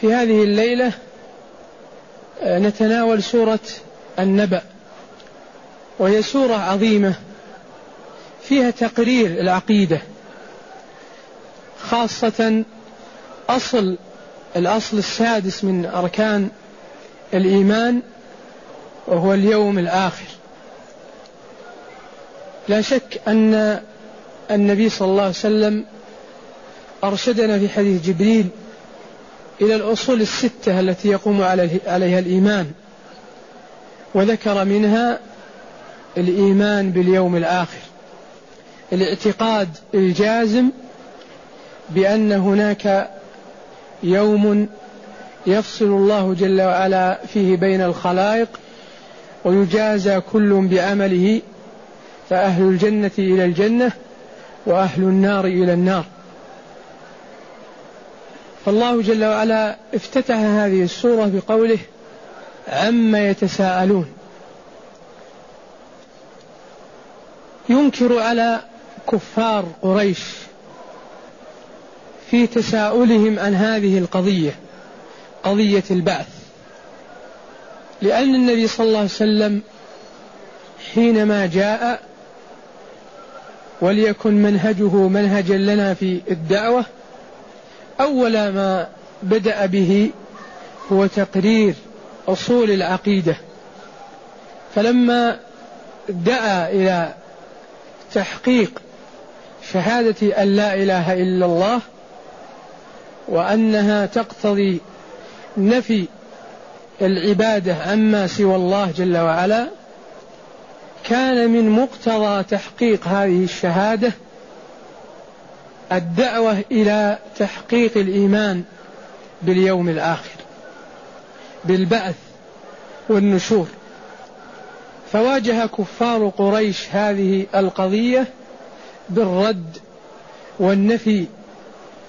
في هذه الليلة آه، نتناول سورة النبأ وهي سورة عظيمة فيها تقرير العقيدة خاصة أصل الأصل السادس من أركان الإيمان وهو اليوم الآخر. لا شك أن النبي صلى الله عليه وسلم أرشدنا في حديث جبريل إلى الأصول الستة التي يقوم عليها الإيمان. وذكر منها الإيمان باليوم الآخر. الاعتقاد الجازم بأن هناك يوم يفصل الله جل وعلا فيه بين الخلائق ويجازى كل بعمله فأهل الجنة إلى الجنة وأهل النار إلى النار. فالله جل وعلا افتتح هذه السورة بقوله عما يتساءلون. ينكر على كفار قريش في تساؤلهم عن هذه القضية قضية البعث. لأن النبي صلى الله عليه وسلم حينما جاء وليكن منهجه منهجا لنا في الدعوة أول ما بدأ به هو تقرير أصول العقيدة. فلما دعا إلى تحقيق شهادة أن لا إله إلا الله وأنها تقتضي نفي العبادة عما سوى الله جل وعلا كان من مقتضى تحقيق هذه الشهادة الدعوة إلى تحقيق الإيمان باليوم الآخر بالبعث والنشور. فواجه كفار قريش هذه القضية بالرد والنفي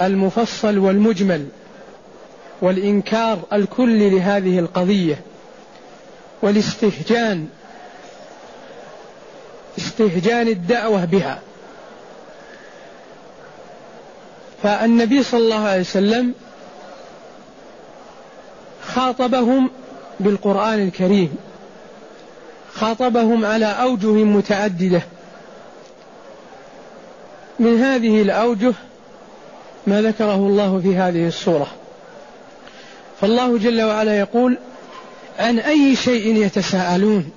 المفصل والمجمل والإنكار الكلي لهذه القضية والاستهجان استهجان الدعوة بها. فالنبي صلى الله عليه وسلم خاطبهم بالقرآن الكريم خاطبهم على أوجه متعددة. من هذه الأوجه ما ذكره الله في هذه السورة. فالله جل وعلا يقول عن أي شيء يتساءلون؟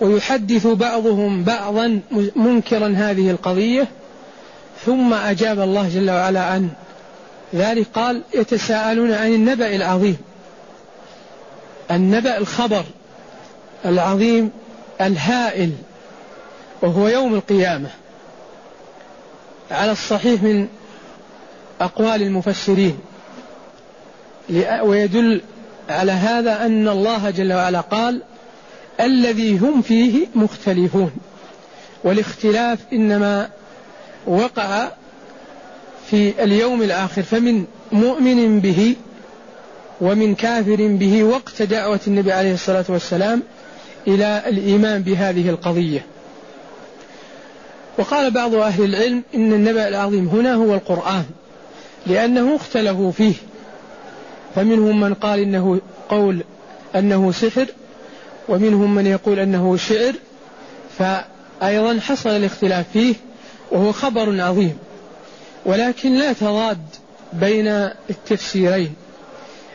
ويحدث بعضهم بعضا منكرا هذه القضية. ثم أجاب الله جل وعلا عن ذلك قال يتساءلون عن النبأ العظيم. النبأ الخبر العظيم الهائل وهو يوم القيامة. على الصحيح من أقوال المفسرين. ويدل على هذا أن الله جل وعلا قال الذي هم فيه مختلفون. والاختلاف إنما وقع في اليوم الآخر فمن مؤمن به ومن كافر به وقت دعوة النبي عليه الصلاة والسلام إلى الإيمان بهذه القضية. وقال بعض أهل العلم إن النبأ العظيم هنا هو القرآن لأنه اختلفوا فيه. فمنهم من قال إنه قول أنه سحر ومنهم من يقول أنه شعر فأيضا حصل الاختلاف فيه. وهو خبر عظيم. ولكن لا تضاد بين التفسيرين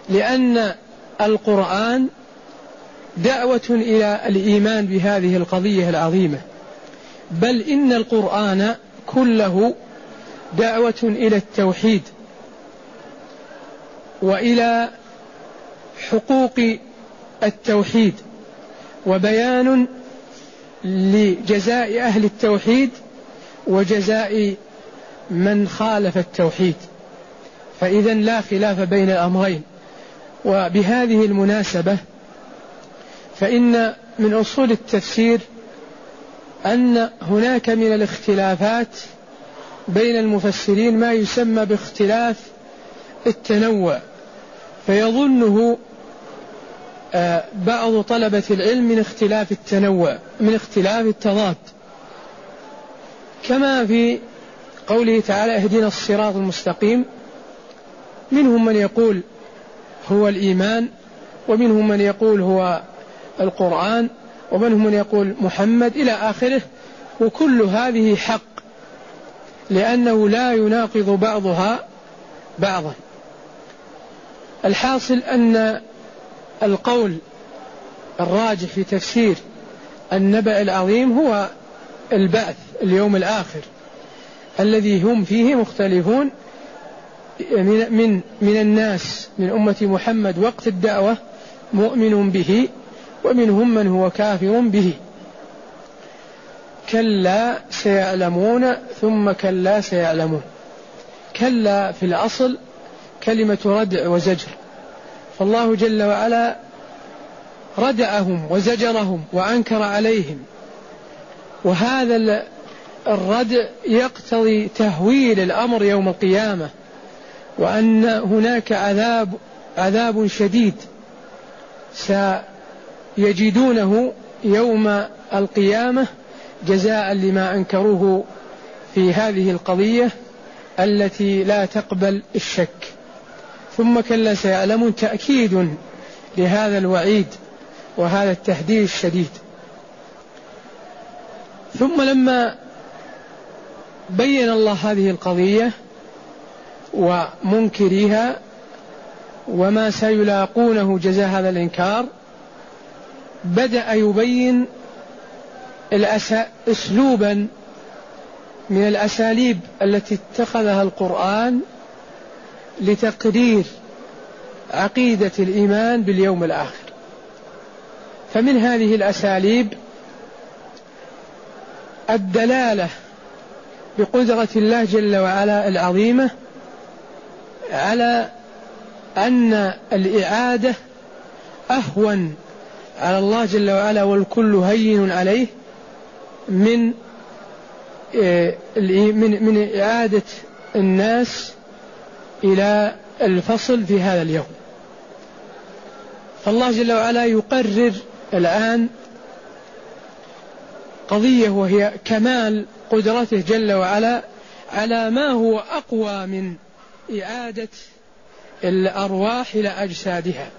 لأن القرآن دعوة إلى الإيمان بهذه القضية العظيمة. بل إن القرآن كله دعوة إلى التوحيد وإلى حقوق التوحيد وبيان لجزاء أهل التوحيد وجزاء من خالف التوحيد. فإذا لا خلاف بين الأمرين. وبهذه المناسبة فإن من أصول التفسير أن هناك من الاختلافات بين المفسرين ما يسمى باختلاف التنوع. فيظنه آه، بعض طلبة العلم من اختلاف التنوع من اختلاف التضاد. كما في قوله تعالى اهدنا الصراط المستقيم. منهم من يقول هو الإيمان ومنهم من يقول هو القرآن ومنهم من يقول محمد إلى آخره وكل هذه حق لأنه لا يناقض بعضها بعضا. الحاصل أن القول الراجح في تفسير النبأ العظيم هو البعث. اليوم الآخر. الذي هم فيه مختلفون من من من الناس من أمة محمد وقت الدعوة مؤمن به ومنهم من هو كافر به. كلا سيعلمون ثم كلا سيعلمون. كلا في الأصل كلمة ردع وزجر. فالله جل وعلا ردعهم وزجرهم وأنكر عليهم. وهذا الردع يقتضي تهويل الأمر يوم القيامة وأن هناك عذاب عذاب شديد سيجدونه يوم القيامة جزاء لما أنكروه في هذه القضية التي لا تقبل الشك. ثم كلا سيعلمون تأكيد لهذا الوعيد وهذا التهديد الشديد. ثم لما بين الله هذه القضية ومنكريها وما سيلاقونه جزاء هذا الإنكار بدأ يبين أسلوبا من الأساليب التي اتخذها القرآن لتقرير عقيدة الإيمان باليوم الآخر. فمن هذه الأساليب الدلالة بقدرة الله جل وعلا العظيمة على أن الإعادة أهون على الله جل وعلا والكل هين عليه من آه، من من إعادة الناس إلى الفصل في هذا اليوم. فالله جل وعلا يقرر الآن قضية وهي كمال قدرته جل وعلا على ما هو أقوى من إعادة الأرواح إلى أجسادها.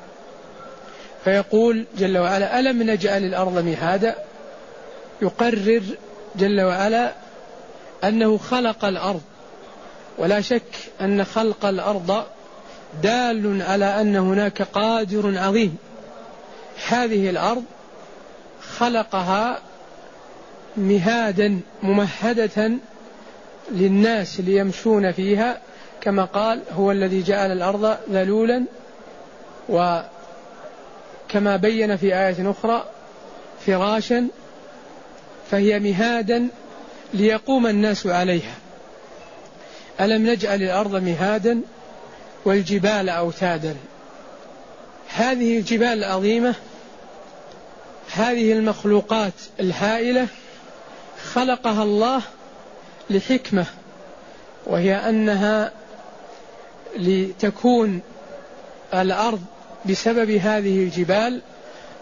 فيقول جل وعلا ألم نجعل الأرض مهادا؟ يقرر جل وعلا أنه خلق الأرض. ولا شك أن خلق الأرض دال على أن هناك قادر عظيم. هذه الأرض خلقها مهادا ممهدة للناس ليمشون فيها كما قال هو الذي جعل الأرض ذلولا. وكما بين في آية أخرى فراشا. فهي مهادا ليقوم الناس عليها. ألم نجعل الأرض مهادا والجبال أوتادا؟ هذه الجبال العظيمة هذه المخلوقات الهائلة خلقها الله لحكمة وهي أنها لتكون الأرض بسبب هذه الجبال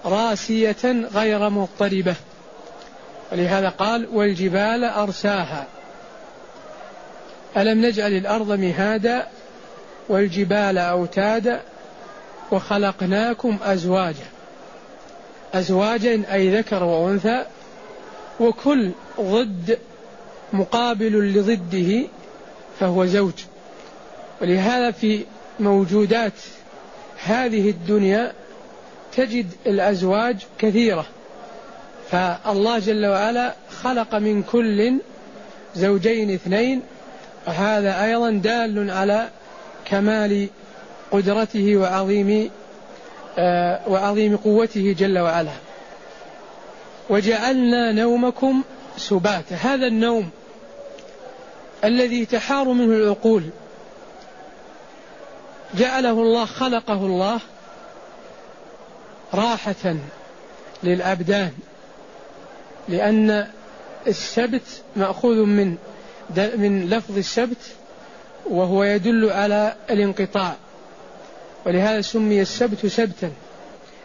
راسية غير مضطربة. ولهذا قال والجبال أرساها. ألم نجعل الأرض مهادا والجبال أوتادا وخلقناكم أزواجا أزواجا أي ذكر وأنثى وكل ضد مقابل لضده فهو زوج. ولهذا في موجودات هذه الدنيا تجد الأزواج كثيرة. فالله جل وعلا خلق من كل زوجين اثنين وهذا أيضا دال على كمال قدرته وعظيم آه وعظيم قوته جل وعلا. وجعلنا نومكم سباتا هذا النوم الذي تحار منه العقول. جعله الله خلقه الله راحة للأبدان لأن السبت مأخوذ من من لفظ السبت وهو يدل على الانقطاع. ولهذا سمي السبت سبتا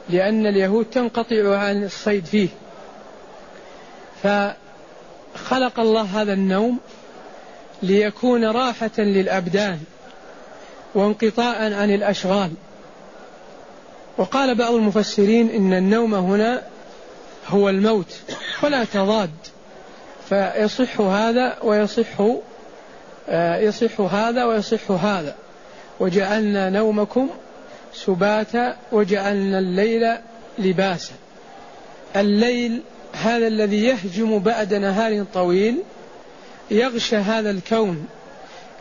لأن اليهود تنقطع عن الصيد فيه. فخلق الله هذا النوم ليكون راحة للأبدان وانقطاعا عن الأشغال. وقال بعض المفسرين إن النوم هنا هو الموت ولا تضاد فيصح هذا ويصح آه، يصح هذا ويصح هذا. وجعلنا نومكم سباتا وجعلنا الليل لباسا. الليل هذا الذي يهجم بعد نهار طويل يغشى هذا الكون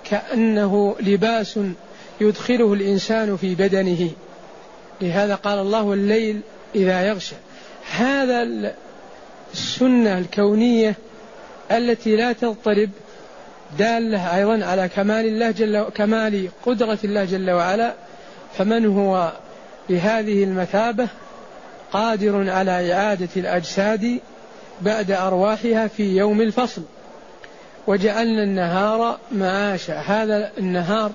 كأنه لباس يدخله الإنسان في بدنه. لهذا قال الله الليل إذا يغشى. هذا السنة الكونية التي لا تضطرب دالة أيضا على كمال الله جل كمال قدرة الله جل وعلا. فمن هو بهذه المثابة؟ قادر على إعادة الأجساد بعد أرواحها في يوم الفصل. وجعلنا النهار معاشا هذا النهار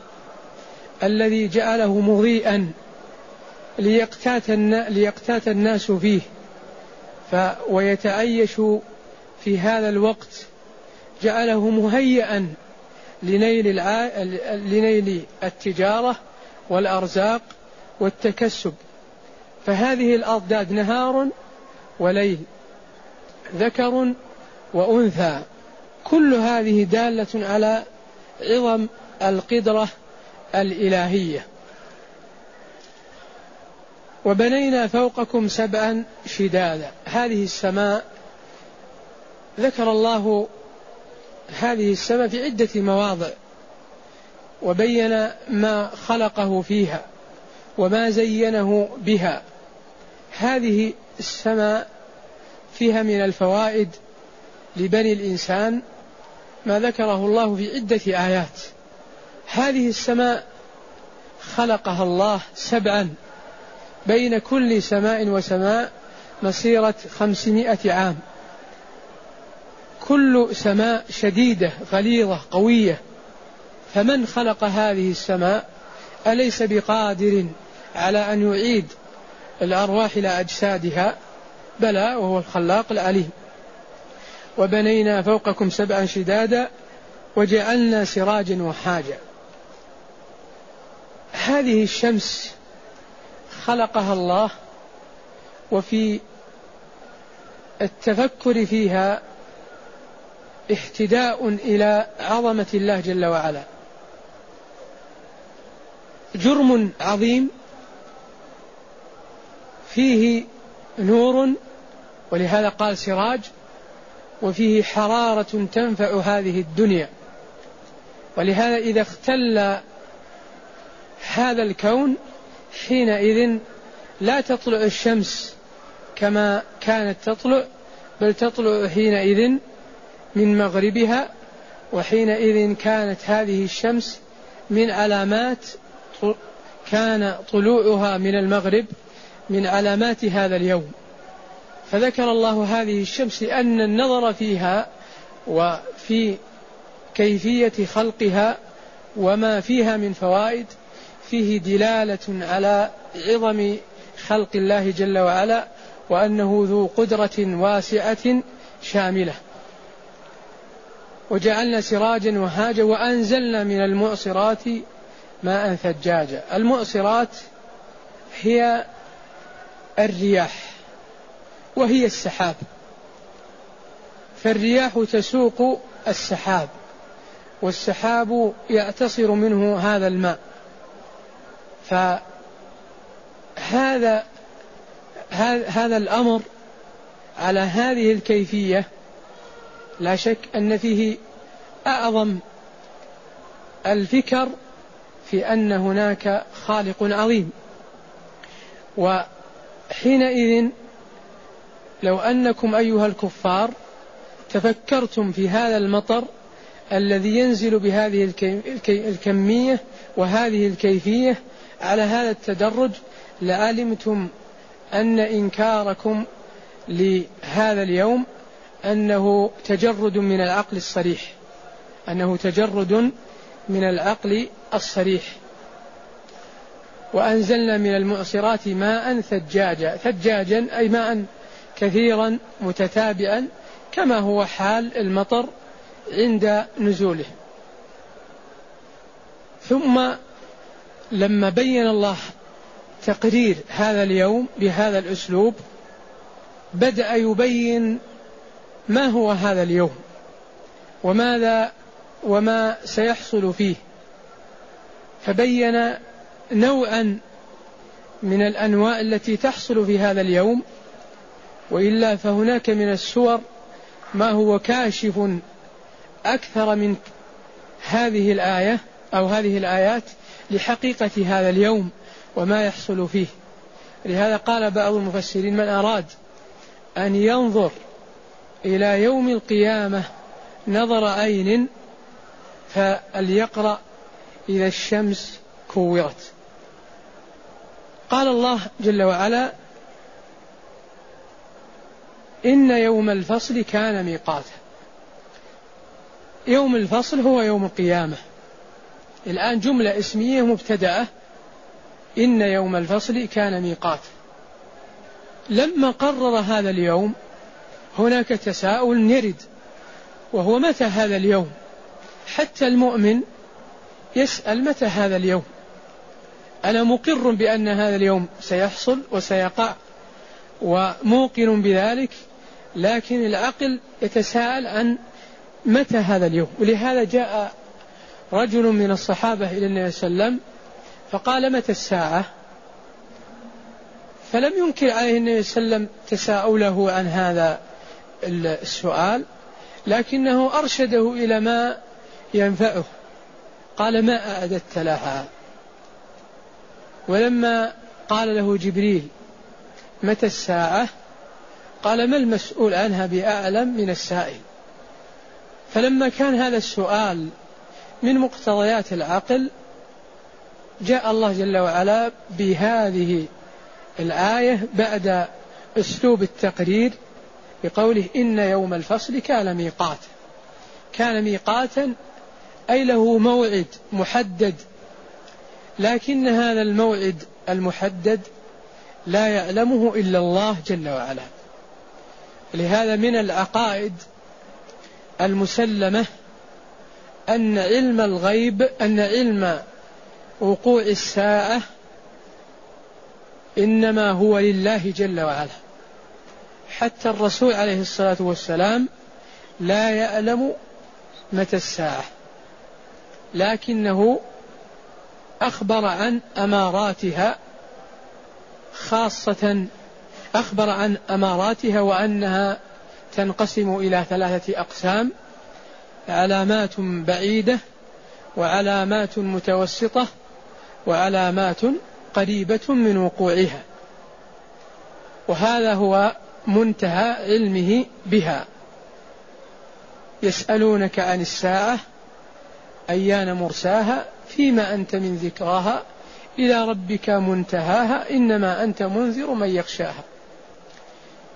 الذي جعله مضيئا ليقتات, ليقتات الناس فيه. ف ويتعيشوا في هذا الوقت. جعله مهيئا لنيل, الع... لنيل التجارة والأرزاق والتكسب. فهذه الأضداد نهار وليل ذكر وأنثى. كل هذه دالة على عظم القدرة الإلهية. وبنينا فوقكم سبعا شدادا. هذه السماء ذكر الله هذه السماء في عدة مواضع. وبين ما خلقه فيها وما زينه بها. هذه السماء فيها من الفوائد لبني الإنسان ما ذكره الله في عدة آيات. هذه السماء خلقها الله سبعا. بين كل سماء وسماء مسيرة خمسمائة عام. كل سماء شديدة غليظة قوية. فمن خلق هذه السماء؟ أليس بقادر على أن يعيد الأرواح إلى أجسادها بلى وهو الخلاق العليم وبنينا فوقكم سبعا شدادا وجعلنا سراجا وحاجا. هذه الشمس خلقها الله وفي التفكر فيها اهتداء إلى عظمة الله جل وعلا. جرم عظيم فيه نور ولهذا قال سراج وفيه حرارة تنفع هذه الدنيا. ولهذا إذا اختل هذا الكون حينئذ لا تطلع الشمس كما كانت تطلع بل تطلع حينئذ من مغربها وحينئذ كانت هذه الشمس من علامات كان طلوعها من المغرب. من علامات هذا اليوم. فذكر الله هذه الشمس لأن النظر فيها وفي كيفية خلقها وما فيها من فوائد فيه دلالة على عظم خلق الله جل وعلا وأنه ذو قدرة واسعة شاملة. وجعلنا سراجا وهاجا وأنزلنا من المعصرات ماء ثجاجا. المعصرات هي الرياح وهي السحاب. فالرياح تسوق السحاب والسحاب يعتصر منه هذا الماء. فهذا هذا الأمر على هذه الكيفية لا شك أن فيه أعظم الفكر في أن هناك خالق عظيم. وحينئذ لو أنكم أيها الكفار تفكرتم في هذا المطر الذي ينزل بهذه الكمية وهذه الكيفية على هذا التدرج لعلمتم أن إنكاركم لهذا اليوم أنه تجرد من العقل الصريح أنه تجرد من العقل الصريح. وأنزلنا من المعصرات ماء ثجاجا ثجاجا أي ماء كثيرا متتابعا كما هو حال المطر عند نزوله. ثم لما بين الله تقرير هذا اليوم بهذا الأسلوب بدأ يبين ما هو هذا اليوم وماذا وما سيحصل فيه. فبين نوعا من الأنواع التي تحصل في هذا اليوم وإلا فهناك من السور ما هو كاشف أكثر من هذه الآية أو هذه الآيات لحقيقة هذا اليوم وما يحصل فيه. لهذا قال بعض المفسرين من أراد أن ينظر إلى يوم القيامة نظر عين فليقرأ إذا الشمس كورت. قال الله جل وعلا إن يوم الفصل كان ميقاتا يوم الفصل هو يوم القيامة. الآن جملة اسمية مبتدأة. إن يوم الفصل كان ميقاتا لما قرر هذا اليوم هناك تساؤل يرد وهو متى هذا اليوم؟ حتى المؤمن يسأل متى هذا اليوم. أنا مقر بأن هذا اليوم سيحصل وسيقع وموقن بذلك لكن العقل يتساءل عن متى هذا اليوم. ولهذا جاء رجل من الصحابة إلى النبي صلى الله عليه وسلم فقال متى الساعة؟ فلم ينكر عليه النبي صلى الله عليه وسلم تساؤله عن هذا السؤال لكنه أرشده إلى ما ينفعه. قال ما أعددت لها؟ ولما قال له جبريل متى الساعة؟ قال ما المسؤول عنها بأعلم من السائل. فلما كان هذا السؤال من مقتضيات العقل جاء الله جل وعلا بهذه الآية بعد أسلوب التقرير بقوله إن يوم الفصل كان ميقاتا كان ميقاتا أي له موعد محدد لكن هذا الموعد المحدد لا يعلمه إلا الله جل وعلا. لهذا من العقائد المسلمة أن علم الغيب أن علم وقوع الساعة إنما هو لله جل وعلا. حتى الرسول عليه الصلاة والسلام لا يعلم متى الساعة لكنه أخبر عن أماراتها خاصة أخبر عن أماراتها وأنها تنقسم إلى ثلاثة أقسام علامات بعيدة وعلامات متوسطة وعلامات قريبة من وقوعها. وهذا هو منتهى علمه بها. يسألونك عن الساعة أيان مرساها؟ فيما أنت من ذكراها إلى ربك منتهاها إنما أنت منذر من يخشاها.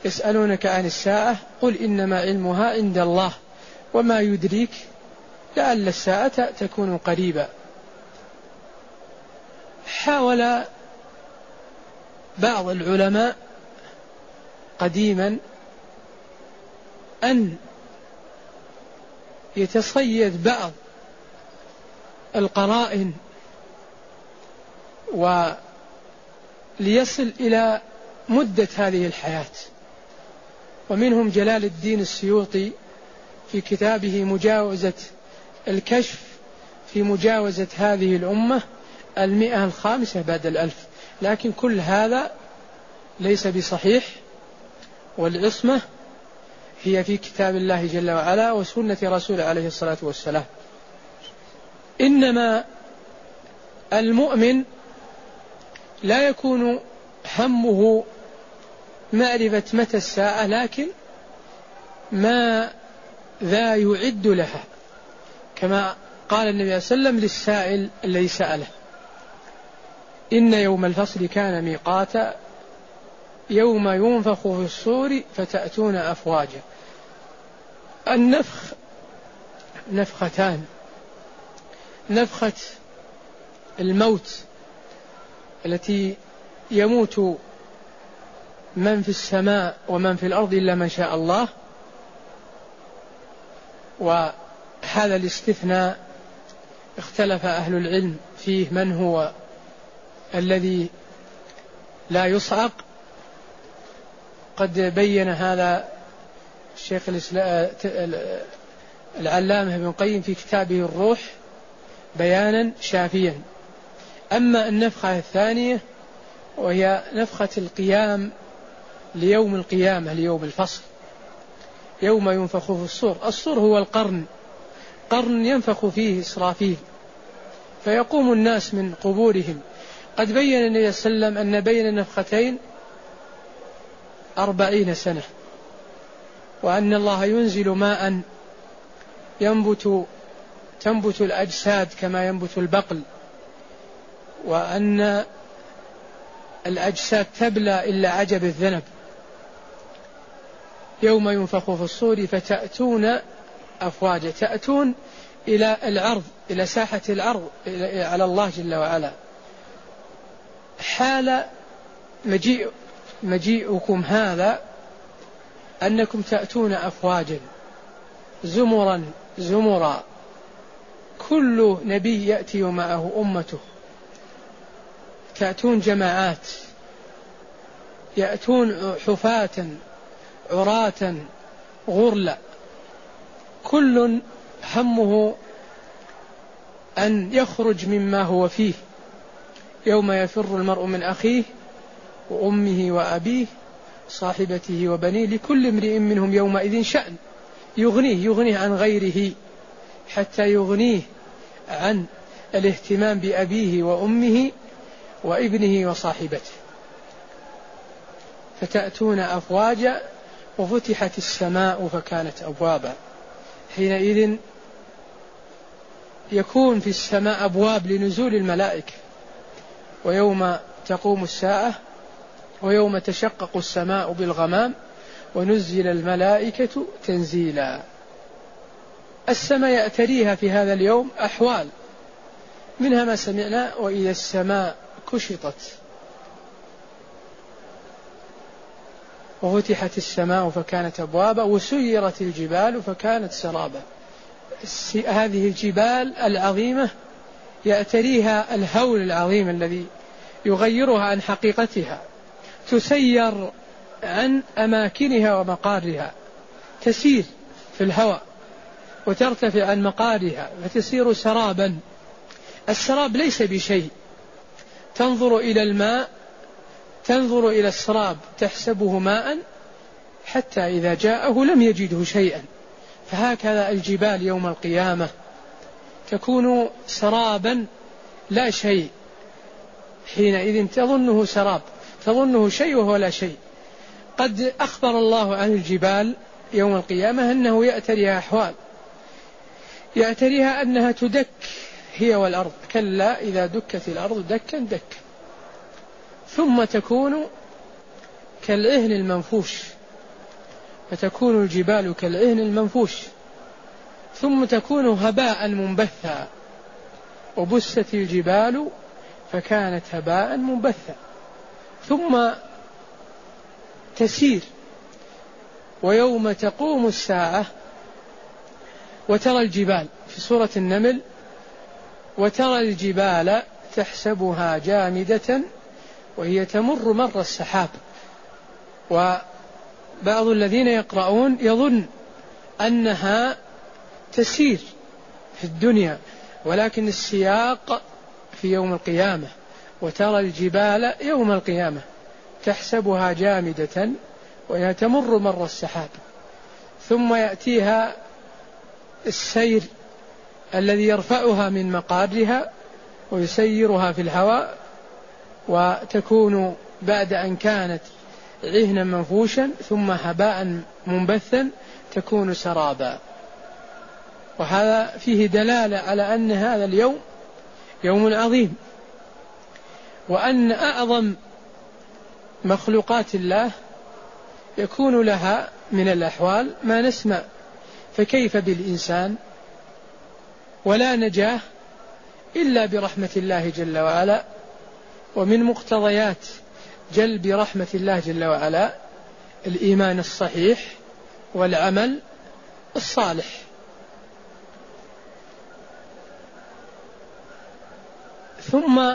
يسألونك عن الساعة قل إنما علمها عند الله وما يدريك لعل الساعة تكون قريبا. حاول بعض العلماء قديما أن يتصيد بعض القرائن وليصل إلى مدة هذه الحياة. ومنهم جلال الدين السيوطي في كتابه مجاوزة الكشف في مجاوزة هذه الأمة المئة الخامسة بعد الألف. لكن كل هذا ليس بصحيح والعصمة هي في كتاب الله جل وعلا وسنة رسول عليه الصلاة والسلام. إنما المؤمن لا يكون همه معرفة متى الساعة لكن ما ذا يعد لها كما قال النبي صلى الله عليه وسلم للسائل الذي سأله إن يوم الفصل كان ميقاتا يوم ينفخ في الصور فتأتون أفواجا. النفخ نفختان نفخة الموت التي يموت من في السماء ومن في الأرض إلا من شاء الله. وهذا الاستثناء اختلف أهل العلم فيه من هو الذي لا يصعق. قد بين هذا الشيخ العلامة ابن القيم في كتابه الروح بيانا شافيا. أما النفخة الثانية وهي نفخة القيام ليوم القيامة ليوم الفصل. يوم ينفخ في الصور. الصور هو القرن. قرن ينفخ فيه إسرافيل. فيقوم الناس من قبورهم. قد بين النبي صلى الله عليه وسلم أن بين النفختين أربعين سنة. وأن الله ينزل ماء ينبت تنبت الأجساد كما ينبت البقل وأن الأجساد تبلى إلا عجب الذنب. يوم ينفخ في الصور فتأتون أفواجا تأتون إلى العرض إلى ساحة العرض على الله جل وعلا. حال مجيء مجيئكم هذا أنكم تأتون أفواجا زمرا زمرا كل نبي يأتي ومعه أمته. تأتون جماعات. يأتون حفاة عراة غرلا كل همه أن يخرج مما هو فيه. يوم يفر المرء من أخيه وأمه وأبيه صاحبته وبنيه لكل امرئ منهم يومئذ شأن. يغنيه يغنيه عن غيره حتى يغنيه عن الاهتمام بأبيه وأمه وابنه وصاحبته. فتأتون أفواجا وفتحت السماء فكانت أبوابا. حينئذ يكون في السماء أبواب لنزول الملائكة. ويوم تقوم الساعة ويوم تشقق السماء بالغمام ونزل الملائكة تنزيلا. السماء يأتريها في هذا اليوم أحوال. منها ما سمعنا وإذا السماء كشطت. وفتحت السماء فكانت أبوابا وسيرت الجبال فكانت سرابا. هذه الجبال العظيمة يأتريها الهول العظيم الذي يغيرها عن حقيقتها. تسير عن أماكنها ومقارها تسير في الهواء. وترتفع عن مقارها فتسير سرابا. السراب ليس بشيء. تنظر إلى الماء تنظر إلى السراب تحسبه ماء حتى إذا جاءه لم يجده شيئا. فهكذا الجبال يوم القيامة. تكون سرابا لا شيء. حينئذ تظنه سراب تظنه شيء وهو لا شيء. قد أخبر الله عن الجبال يوم القيامة أنه يأتريها أحوال. يأتريها أنها تدك هي والأرض كلا إذا دكت الأرض دكا دكا ثم تكون كالعهن المنفوش فتكون الجبال كالعهن المنفوش. ثم تكون هباء منبثا وبست الجبال فكانت هباء منبثا. ثم تسير ويوم تقوم الساعة وترى الجبال في سورة النمل وترى الجبال تحسبها جامدة وهي تمر مر السحاب. وبعض الذين يقرؤون يظن أنها تسير في الدنيا ولكن السياق في يوم القيامة. وترى الجبال يوم القيامة تحسبها جامدة وهي تمر مر السحاب. ثم يأتيها السير الذي يرفعها من مقارها ويسيرها في الهواء وتكون بعد أن كانت عهنا منفوشا ثم هباء منبثا تكون سرابا. وهذا فيه دلالة على أن هذا اليوم يوم عظيم وأن أعظم مخلوقات الله يكون لها من الأحوال ما نسمع فكيف بالإنسان؟ ولا نجاة إلا برحمة الله جل وعلا ومن مقتضيات جلب رحمة الله جل وعلا الإيمان الصحيح والعمل الصالح. ثم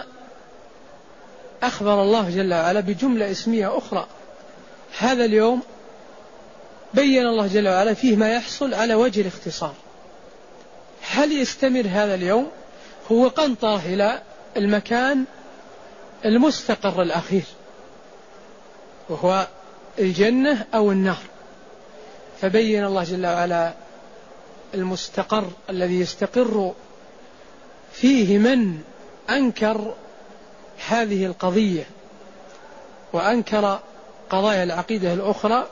أخبر الله جل وعلا بجملة اسمية أخرى. هذا اليوم بين الله جل وعلا فيه ما يحصل على وجه الاختصار. هل يستمر هذا اليوم؟ هو قنطرة إلى المكان المستقر الأخير وهو الجنة أو النار. فبين الله جل وعلا المستقر الذي يستقر فيه من أنكر هذه القضية وأنكر قضايا العقيدة الأخرى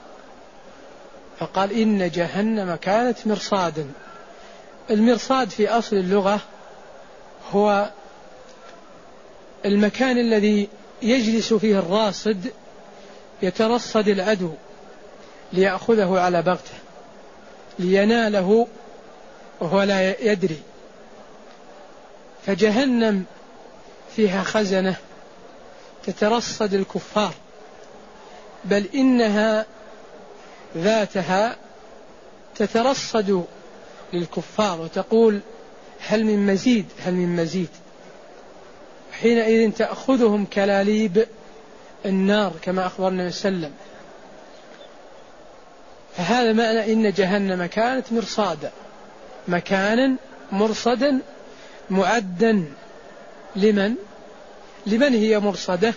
فقال إن جهنم كانت مرصادا. المرصاد في أصل اللغة هو المكان الذي يجلس فيه الراصد يترصد العدو ليأخذه على بغته ليناله وهو لا يدري. فجهنم فيها خزنة تترصد الكفار بل إنها ذاتها تترصد للكفار وتقول هل من مزيد؟ هل من مزيد؟ حينئذ تأخذهم كلاليب النار كما أخبرنا وسلم. فهذا معنى إن جهنم كانت مرصادا. مكانا مرصدا معدا لمن؟ لمن هي مرصدة؟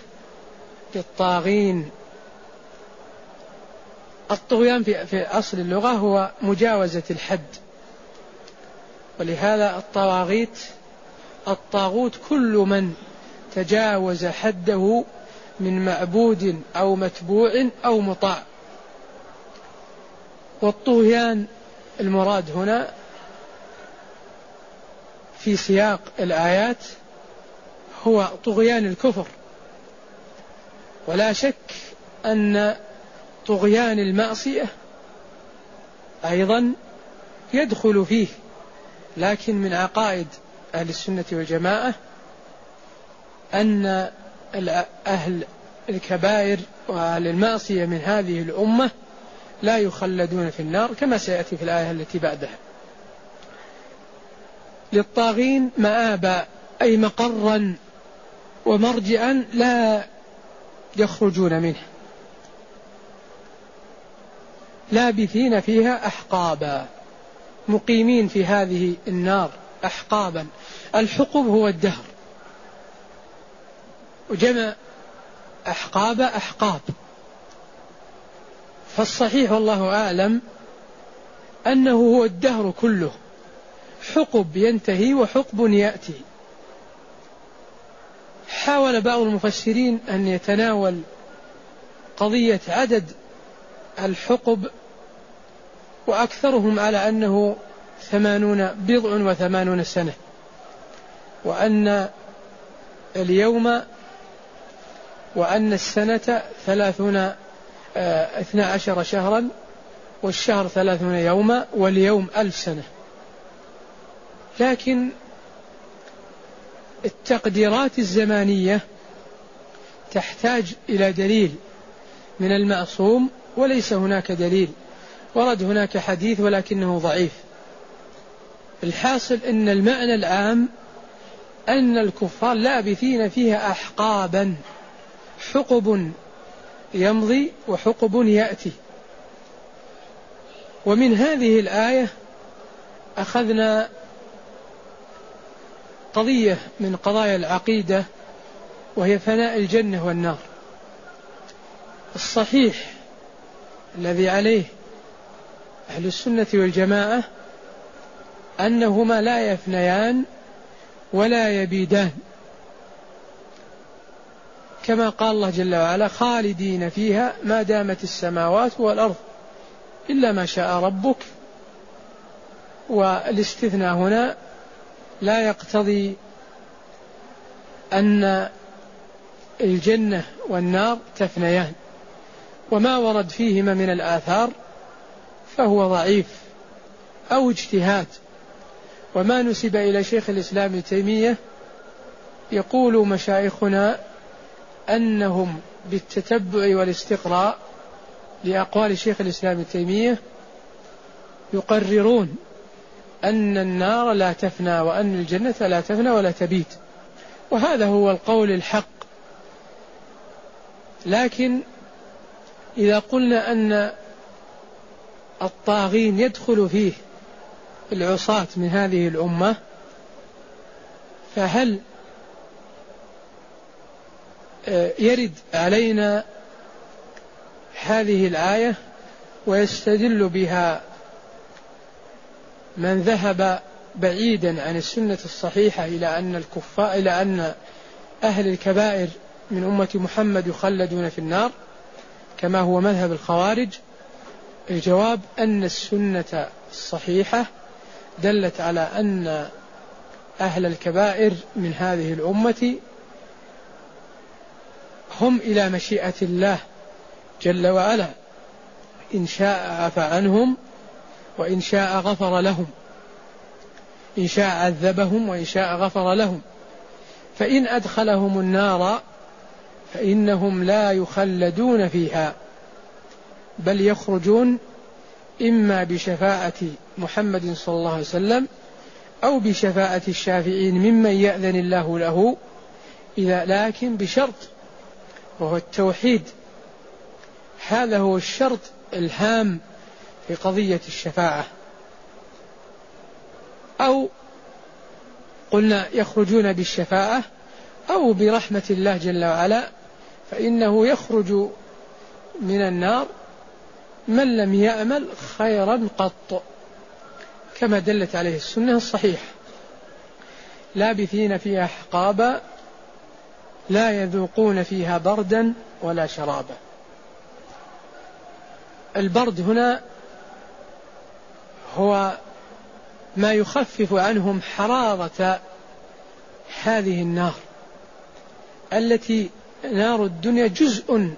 للطاغين. الطغيان في, في أصل اللغة هو مجاوزة الحد. ولهذا الطواغيت الطاغوت كل من تجاوز حده من معبود أو متبوع أو مطاع. والطغيان المراد هنا في سياق الآيات هو طغيان الكفر. ولا شك أن طغيان المعصية أيضا يدخل فيه لكن من عقائد أهل السنة والجماعة أن أهل الكبائر وأهل المعصية من هذه الأمة لا يخلدون في النار كما سيأتي في الآية التي بعدها. للطاغين مآبا أي مقرا ومرجعا لا يخرجون منه. لابثين فيها أحقابا. مقيمين في هذه النار أحقابا. الحقب هو الدهر. وجمع أحقاب أحقاب. فالصحيح والله أعلم أنه هو الدهر كله. حقب ينتهي وحقب يأتي. حاول بعض المفسرين أن يتناول قضية عدد الحقب وأكثرهم على أنه ثمانون بضع وثمانون سنة وأن اليوم وأن السنة ثلاثون آه، اثنا عشر شهرا والشهر ثلاثون يوما واليوم ألف سنة. لكن التقديرات الزمانية تحتاج إلى دليل من المعصوم وليس هناك دليل ورد هناك حديث ولكنه ضعيف. الحاصل إن المعنى العام أن الكفار لابثين فيها احقابا حقب يمضي وحقب يأتي. ومن هذه الآية أخذنا قضية من قضايا العقيدة وهي فناء الجنة والنار. الصحيح الذي عليه أهل السنة والجماعة أنهما لا يفنيان ولا يبيدان. كما قال الله جل وعلا خالدين فيها ما دامت السماوات والأرض إلا ما شاء ربك. والاستثناء هنا لا يقتضي أن الجنة والنار تفنيان. وما ورد فيهما من الآثار فهو ضعيف أو اجتهاد. وما نسب إلى شيخ الإسلام تيمية يقول مشايخنا أنهم بالتتبع والاستقراء لأقوال شيخ الإسلام تيمية يقررون أن النار لا تفنى وأن الجنة لا تفنى ولا تبيت. وهذا هو القول الحق. لكن إذا قلنا أن الطاغين يدخل فيه العصاة من هذه الأمة فهل يرد علينا هذه الآية ويستدل بها من ذهب بعيدا عن السنة الصحيحة إلى أن الكفار إلى أن أهل الكبائر من أمة محمد يخلدون في النار؟ كما هو مذهب الخوارج الجواب أن السنة الصحيحة دلت على أن أهل الكبائر من هذه الأمة هم إلى مشيئة الله جل وعلا إن شاء عفى عنهم وإن شاء غفر لهم إن شاء عذبهم وإن شاء غفر لهم فإن أدخلهم النار فإنهم لا يخلدون فيها بل يخرجون إما بشفاعة محمد صلى الله عليه وسلم أو بشفاعة الشافعين ممن يأذن الله له إذا لكن بشرط وهو التوحيد. هذا هو الشرط الهام في قضية الشفاعة. أو قلنا يخرجون بالشفاعة أو برحمة الله جل وعلا فإنه يخرج من النار من لم يعمل خيرا قط كما دلت عليه السنة الصحيحة. لابثين فيها أحقابا لا يذوقون فيها بردا ولا شرابا. البرد هنا هو ما يخفف عنهم حرارة هذه النار التي نار الدنيا جزء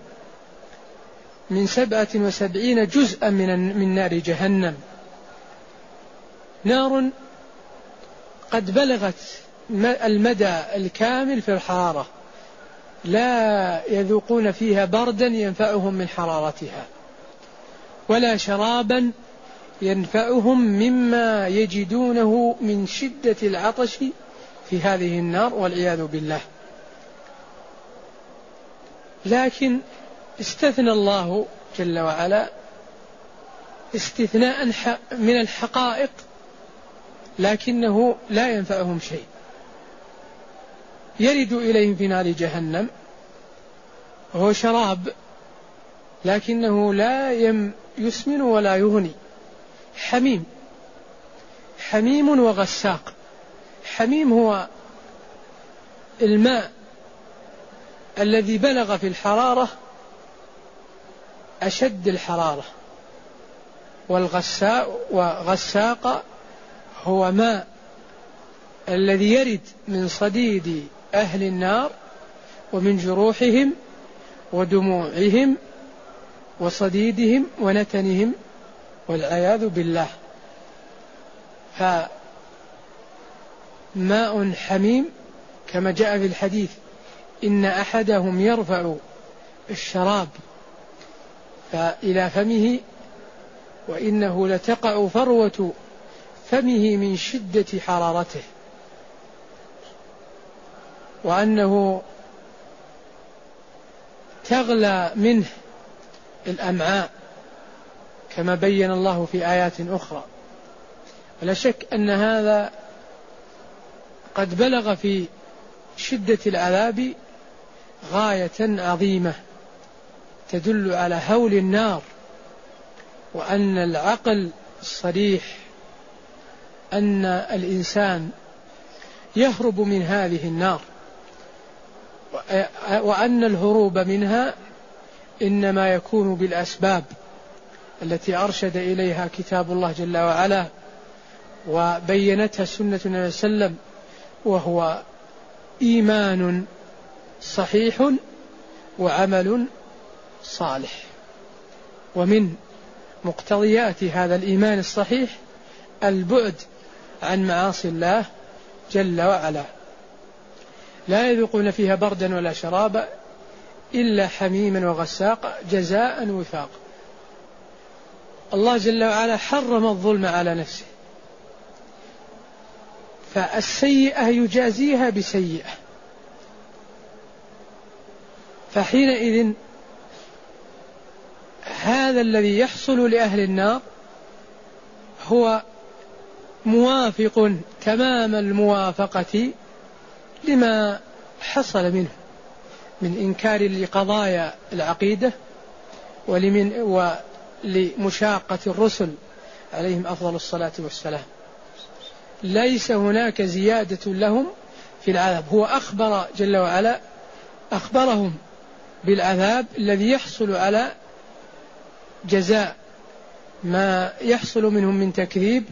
من سبعة وسبعين جزءا من من نار جهنم. نار قد بلغت المدى الكامل في الحرارة. لا يذوقون فيها بردا ينفعهم من حرارتها ولا شرابا ينفعهم مما يجدونه من شدة العطش في هذه النار والعياذ بالله. لكن استثنى الله جل وعلا استثناء من الحقائق لكنه لا ينفعهم شيء. يرد إليهم في نار جهنم وهو شراب لكنه لا يسمن ولا يغني. حميم حميم وغساق. حميم هو الماء الذي بلغ في الحرارة أشد الحرارة والغساق وغساق هو ماء الذي يرد من صديد أهل النار ومن جروحهم ودموعهم وصديدهم ونتنهم والعياذ بالله. فماء حميم كما جاء في الحديث. إن أحدهم يرفع الشراب فإلى فمه وإنه لتقع فروة فمه من شدة حرارته وأنه تغلى منه الأمعاء كما بين الله في آيات أخرى. ولا شك أن هذا قد بلغ في شدة العذاب غاية عظيمة تدل على هول النار وأن العقل الصريح أن الإنسان يهرب من هذه النار وأن الهروب منها إنما يكون بالأسباب التي أرشد إليها كتاب الله جل وعلا وبينتها سنة النبي صلى الله عليه وسلم وهو إيمان صحيح وعمل صالح. ومن مقتضيات هذا الإيمان الصحيح البعد عن معاصي الله جل وعلا. لا يذوقون فيها بردا ولا شرابا إلا حميما وغساقا جزاء وفاقا الله جل وعلا حرم الظلم على نفسه. فالسيئة يجازيها بسيئة. فحينئذ هذا الذي يحصل لأهل النار هو موافق تمام الموافقة لما حصل منه من إنكار لقضايا العقيدة ولمن ولمشاقة الرسل عليهم أفضل الصلاة والسلام. ليس هناك زيادة لهم في العذاب. هو أخبر جل وعلا أخبرهم بالعذاب الذي يحصل على جزاء. ما يحصل منهم من تكذيب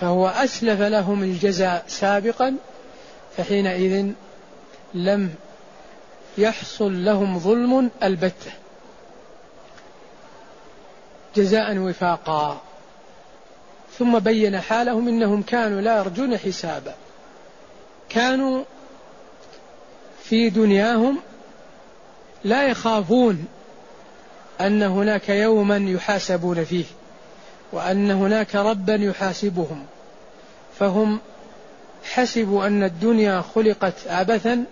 فهو أسلف لهم الجزاء سابقا فحينئذ لم يحصل لهم ظلم البتة. جزاء وفاقا. ثم بين حالهم إنهم كانوا لا يرجون حسابا. كانوا في دنياهم لا يخافون أن هناك يوما يحاسبون فيه وأن هناك ربا يحاسبهم فهم حسبوا أن الدنيا خلقت عبثا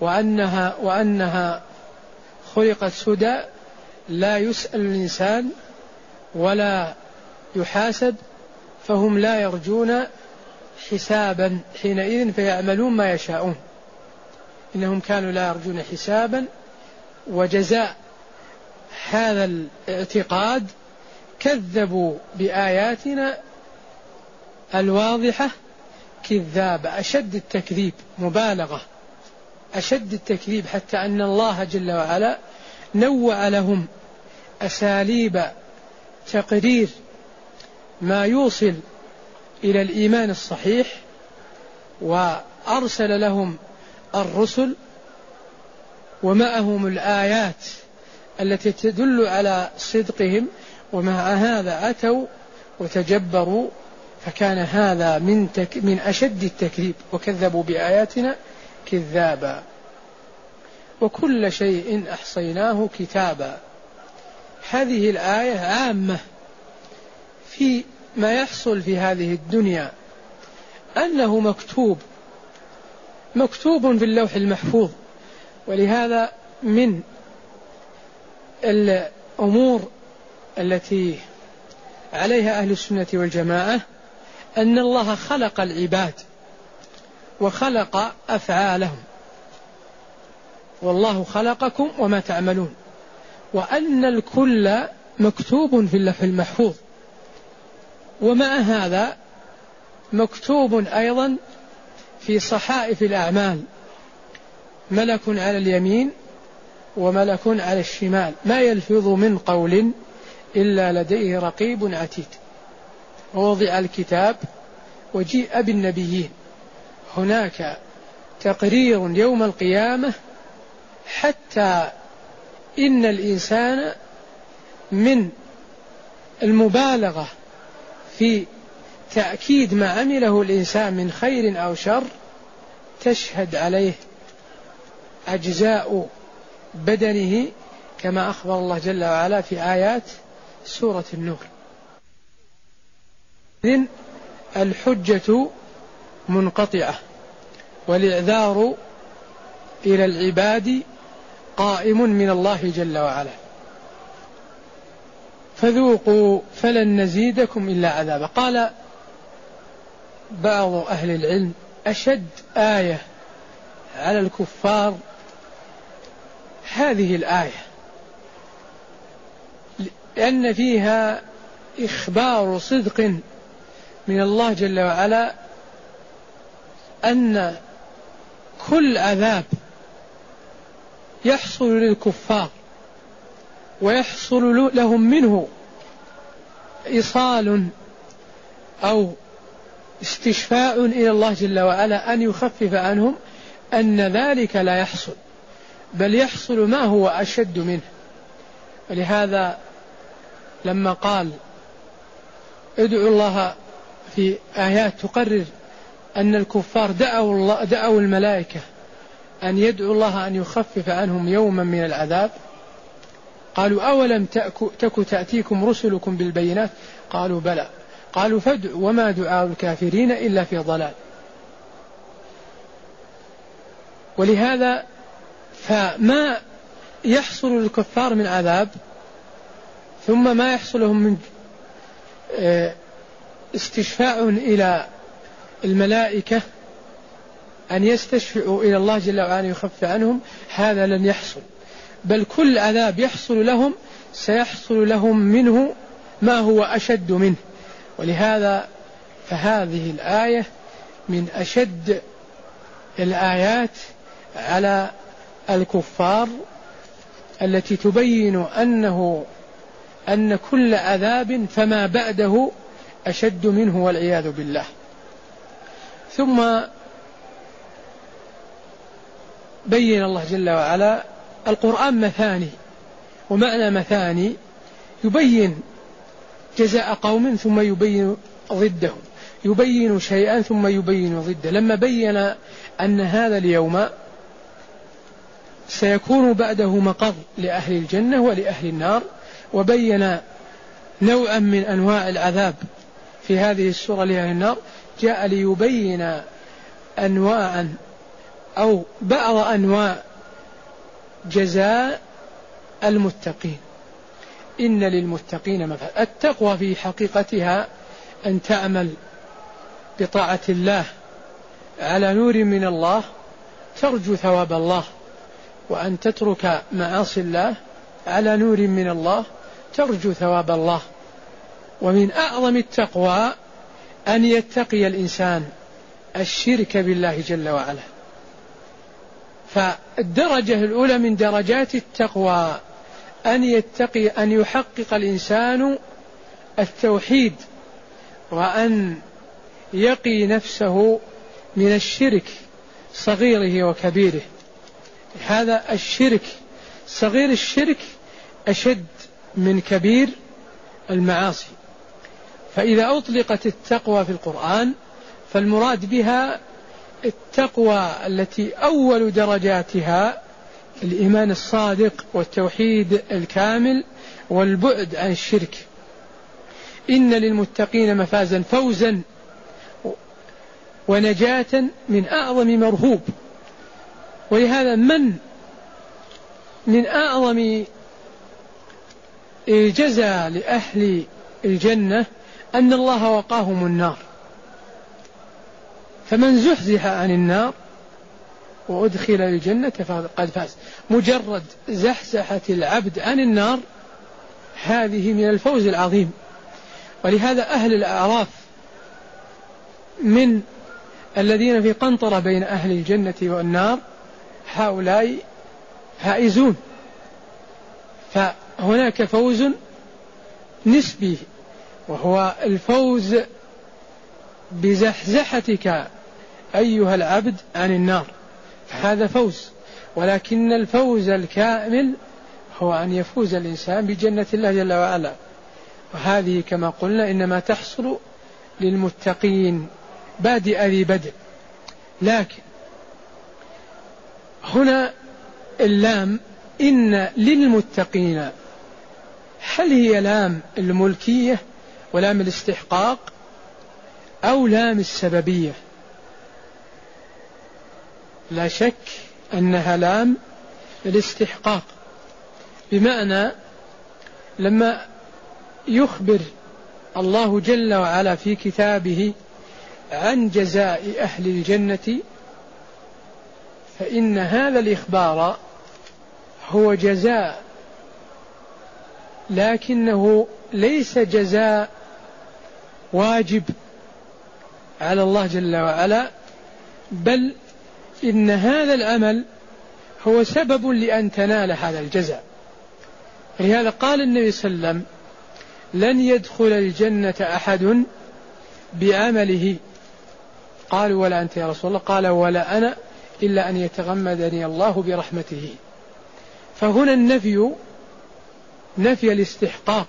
وأنها وأنها خلقت سدى لا يسأل الإنسان ولا يحاسب فهم لا يرجون حسابا حينئذ فيعملون ما يشاءون. إنهم كانوا لا يرجون حسابا وجزاء هذا الاعتقاد كذبوا بآياتنا الواضحة كذابه أشد التكذيب مبالغة أشد التكذيب حتى أن الله جل وعلا نوع لهم أساليب تقرير ما يوصل إلى الإيمان الصحيح وأرسل لهم الرسل ومعهم الآيات التي تدل على صدقهم ومع هذا أتوا وتجبروا فكان هذا من تك من أشد التكذيب وكذبوا بآياتنا كذابا. وكل شيء أحصيناه كتابا. هذه الآية عامة في ما يحصل في هذه الدنيا أنه مكتوب مكتوب في اللوح المحفوظ. ولهذا من الأمور التي عليها أهل السنة والجماعة أن الله خلق العباد وخلق أفعالهم. والله خلقكم وما تعملون. وأن الكل مكتوب في اللوح المحفوظ. ومع هذا مكتوب أيضا في صحائف الأعمال. ملك على اليمين وملك على الشمال. ما يلفظ من قول إلا لديه رقيب عتيد. ووضع الكتاب وجيء بالنبيين. هناك تقرير يوم القيامة حتى إن الإنسان من المبالغة في تأكيد ما عمله الإنسان من خير أو شر تشهد عليه أجزاء بدنه كما أخبر الله جل وعلا في آيات سورة النور. الحجة منقطعة والإعذار إلى العباد قائم من الله جل وعلا. فذوقوا فلن نزيدكم إلا عذابا. قال بعض أهل العلم أشد آية على الكفار هذه الآية لأن فيها إخبار صدق من الله جل وعلا أن كل عذاب يحصل للكفار ويحصل لهم منه إيصال أو استشفاء إلى الله جل وعلا أن يخفف عنهم أن ذلك لا يحصل بل يحصل ما هو أشد منه. ولهذا لما قال ادعوا الله في آيات تقرر أن الكفار دعوا الله دعوا الملائكة أن يدعوا الله أن يخفف عنهم يوما من العذاب قالوا أولم تك تأتيكم رسلكم بالبينات؟ قالوا بلى. قالوا فادع وما دعاء الكافرين إلا في ضلال. ولهذا فما يحصل للكفار من عذاب ثم ما يحصل لهم من آه، استشفاع إلى الملائكة أن يستشفعوا إلى الله جل وعلا يخفف عنهم هذا لن يحصل. بل كل عذاب يحصل لهم سيحصل لهم منه ما هو أشد منه. ولهذا فهذه الآية من أشد الآيات على الكفار التي تبين أنه أن كل عذاب فما بعده أشد منه والعياذ بالله. ثم بين الله جل وعلا القرآن مثاني ومعنى مثاني يبين جزاء قوم ثم يبين ضده يبين شيئا ثم يبين ضده. لما بين أن هذا اليوم سيكون بعده مقر لأهل الجنة ولأهل النار وبين نوعا من أنواع العذاب في هذه السورة لأهل النار جاء ليبين أنواعا أو بعض أنواع جزاء المتقين. إن للمتقين مثلا. التقوى في حقيقتها أن تعمل بطاعة الله على نور من الله ترجو ثواب الله وأن تترك معاصي الله على نور من الله ترجو ثواب الله. ومن أعظم التقوى أن يتقي الإنسان الشرك بالله جل وعلا. فالدرجة الأولى من درجات التقوى أن يتقي أن يحقق الإنسان التوحيد وأن يقي نفسه من الشرك صغيره وكبيره. هذا الشرك صغير الشرك أشد من كبير المعاصي. فإذا أطلقت التقوى في القرآن فالمراد بها التقوى التي أول درجاتها الإيمان الصادق والتوحيد الكامل والبعد عن الشرك. إن للمتقين مفازا فوزا ونجاة من أعظم مرهوب. ولهذا من من أعظم جزاء لأهل الجنة؟ أن الله وقاهم النار. فمن زحزح عن النار وأدخل الجنة فقد فاز. مجرد زحزحة العبد عن النار هذه من الفوز العظيم. ولهذا أهل الأعراف من الذين في قنطرة بين أهل الجنة والنار هؤلاء فائزون. فهناك فوز نسبي وهو الفوز بزحزحتك أيها العبد عن النار. هذا فوز. ولكن الفوز الكامل هو أن يفوز الإنسان بجنة الله جل وعلا. وهذه كما قلنا إنما تحصل للمتقين بادئ ذي بدء. لكن هنا اللام إن للمتقين هل هي لام الملكية ولام الاستحقاق أو لام السببية؟ لا شك أنها لام الاستحقاق بمعنى لما يخبر الله جل وعلا في كتابه عن جزاء أهل الجنة فإن هذا الإخبار هو جزاء لكنه ليس جزاء واجب على الله جل وعلا بل إن هذا العمل هو سبب لأن تنال هذا الجزاء. لهذا قال النبي صلى الله عليه وسلم لن يدخل الجنة أحد بعمله قالوا ولا أنت يا رسول الله. قال ولا أنا إلا أن يتغمدني الله برحمته. فهنا النفي نفي الاستحقاق.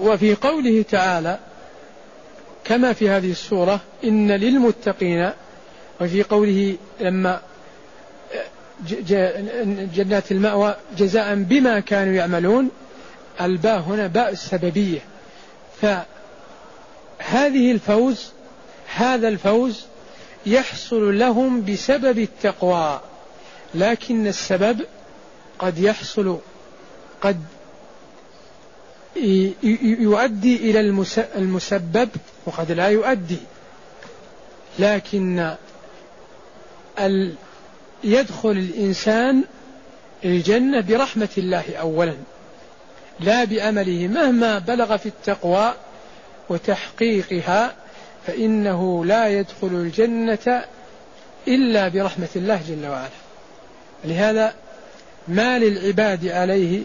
وفي قوله تعالى كما في هذه السورة إن للمتقين وفي قوله لما جنات المأوى جزاء بما كانوا يعملون الباء هنا باء السببية. فهذه الفوز هذا الفوز يحصل لهم بسبب التقوى لكن السبب قد يحصل قد يؤدي إلى المسبب وقد لا يؤدي. لكن يدخل الإنسان الجنة برحمة الله أولا لا بأمله. مهما بلغ في التقوى وتحقيقها فإنه لا يدخل الجنة إلا برحمة الله جل وعلا. لهذا ما للعباد عليه؟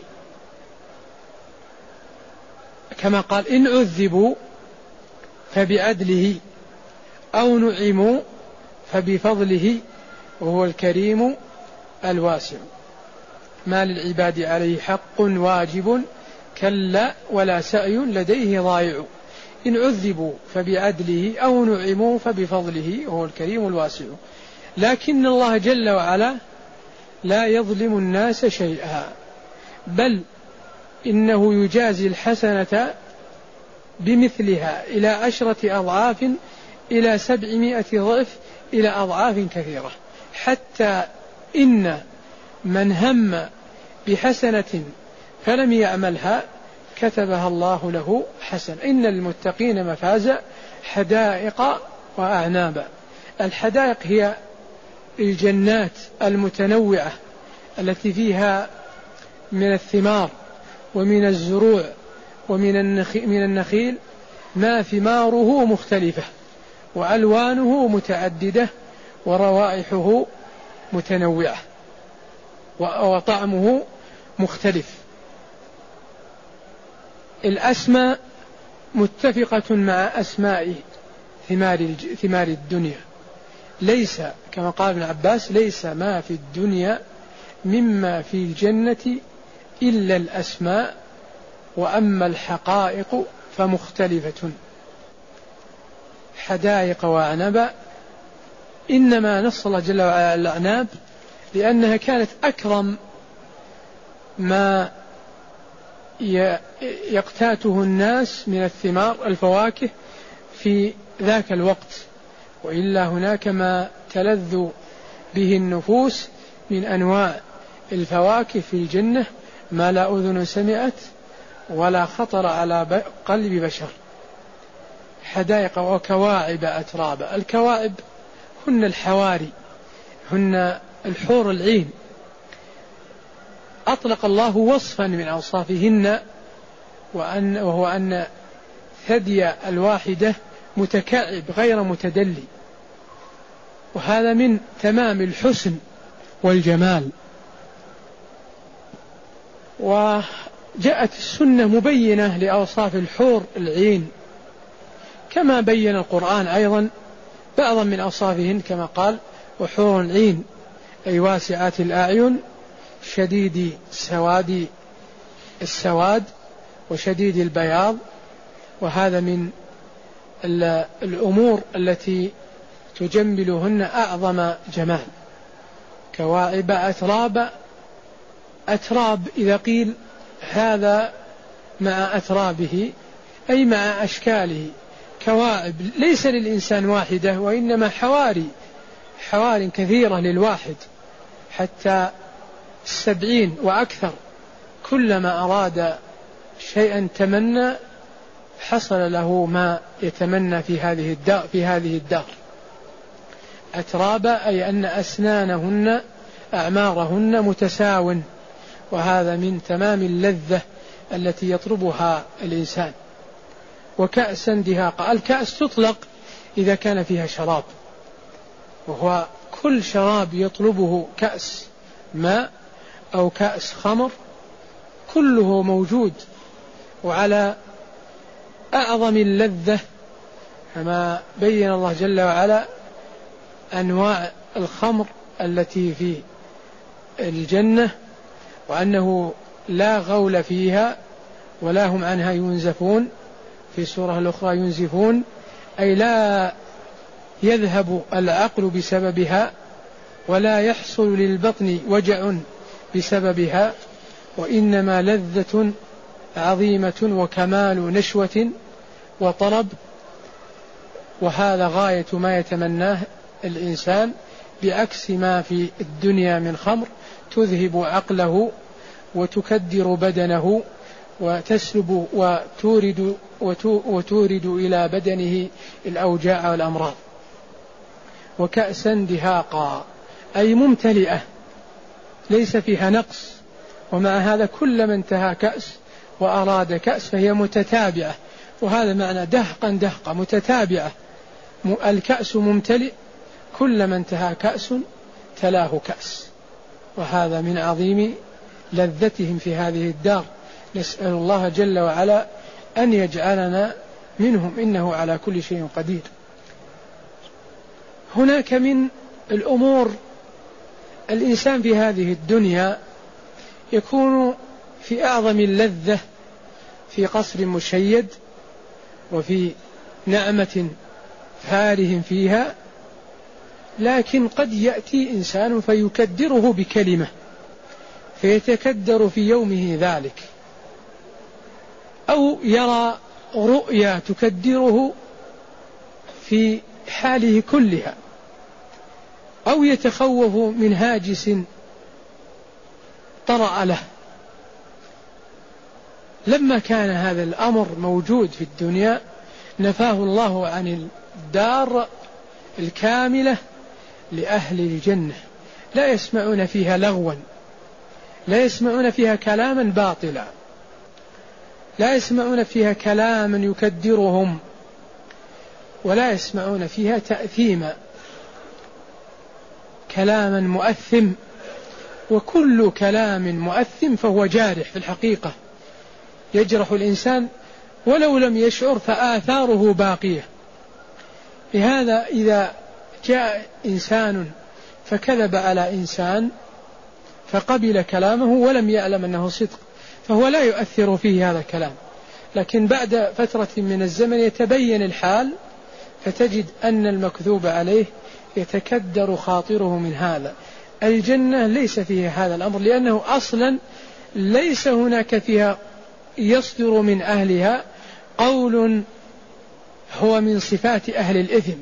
كما قال إن عذبوا فبعدله أو نعموا فبفضله. وهو الكريم الواسع. ما للعباد عليه حق واجب كلا ولا سعي لديه ضايع إن عذبوا فبعدله أو نعموا فبفضله وهو الكريم الواسع. لكن الله جل وعلا لا يظلم الناس شيئا. بل إنه يجازي الحسنة بمثلها إلى عشرة أضعاف إلى سبعمائة ضعف إلى أضعاف كثيرة. حتى إن من هم بحسنة فلم يعملها كتبها الله له حسن. إن المتقين مفازا حدائق وأعنابا الحدائق هي الجنات المتنوعة التي فيها من الثمار ومن الزروع ومن النخيل, من النخيل ما ثماره مختلفة وألوانه متعددة وروائحه متنوعة. وطعمه مختلف. الأسماء متفقة مع أسماء ثمار ثمار الدنيا. ليس كما قال ابن عباس ليس ما في الدنيا مما في الجنة إلا الأسماء وأما الحقائق فمختلفة. حدائق وأعنبا إنما نص الله جل وعلا الأعناب لأنها كانت أكرم ما يقتاته الناس من الثمار الفواكه في ذاك الوقت وإلا هناك ما تلذ به النفوس من أنواع الفواكه في الجنة ما لا أذن سمعت ولا خطر على قلب بشر حدائق وكواعب اترابا الكواعب هن الحواري هن الحور العين. أطلق الله وصفا من أوصافهن وأن وهو أن ثدي الواحدة متكعب غير متدلي. وهذا من تمام الحسن والجمال. وجاءت السنة مبينة لأوصاف الحور العين. كما بين القرآن أيضا بعضا من أوصافهن كما قال وحور العين أي واسعات الأعين شديد سواد السواد وشديد البياض وهذا من الأمور التي تجملهن أعظم جمال. كواعب أتراب أتراب إذا قيل هذا مع أترابه أي مع أشكاله. كواعب ليس للإنسان واحدة وإنما حواري حوار كثيرة للواحد حتى السبعين وأكثر. كلما أراد شيئا تمنى حصل له ما يتمنى في هذه الدار في هذه الدار. أترابا أي أن أسنانهن أعمارهن متساو وهذا من تمام اللذة التي يطلبها الإنسان. وكأسا دهاقا الكأس تطلق إذا كان فيها شراب. وهو كل شراب يطلبه كأس ماء أو كأس خمر كله موجود. وعلى أعظم اللذة كما بين الله جل وعلا أنواع الخمر التي في الجنة وأنه لا غول فيها ولا هم عنها ينزفون. في سورة الأخرى ينزفون أي لا يذهب العقل بسببها ولا يحصل للبطن وجع بسببها وإنما لذة عظيمة وكمال نشوة وطرب. وهذا غاية ما يتمناه الإنسان بعكس ما في الدنيا من خمر تذهب عقله وتكدر بدنه وتسلب وتورد وتورد إلى بدنه الأوجاع والأمراض. وكأسا دهاقا أي ممتلئة ليس فيها نقص. ومع هذا كلما انتهى كأس وأراد كأس فهي متتابعة. وهذا معنى دهقا دهقا متتابعة. الكأس ممتلئ كلما انتهى كأس تلاه كأس. وهذا من عظيم لذتهم في هذه الدار. نسأل الله جل وعلا أن يجعلنا منهم إنه على كل شيء قدير. هناك من الأمور الإنسان في هذه الدنيا يكون في أعظم اللذة في قصر مشيد وفي نعمة فاره فيها لكن قد يأتي إنسان فيكدره بكلمة فيتكدر في يومه ذلك. أو يرى رؤيا تكدره في حاله كلها أو يتخوف من هاجس طرأ له. لما كان هذا الأمر موجود في الدنيا نفاه الله عن الدار الكاملة لأهل الجنة. لا يسمعون فيها لغوا لا يسمعون فيها كلاما باطلا. لا يسمعون فيها كلاما يكدرهم ولا يسمعون فيها تأثيما كلاما مؤثم وكل كلام مؤثم فهو جارح في الحقيقة. يجرح الإنسان ولو لم يشعر فآثاره باقية. لهذا إذا جاء إنسان فكذب على إنسان فقبل كلامه ولم يعلم أنه صدق. فهو لا يؤثر فيه هذا الكلام. لكن بعد فترة من الزمن يتبين الحال فتجد أن المكذوب عليه يتكدر خاطره من هذا. الجنة ليس فيها هذا الأمر لأنه أصلا ليس هناك فيها يصدر من أهلها قول هو من صفات أهل الإثم.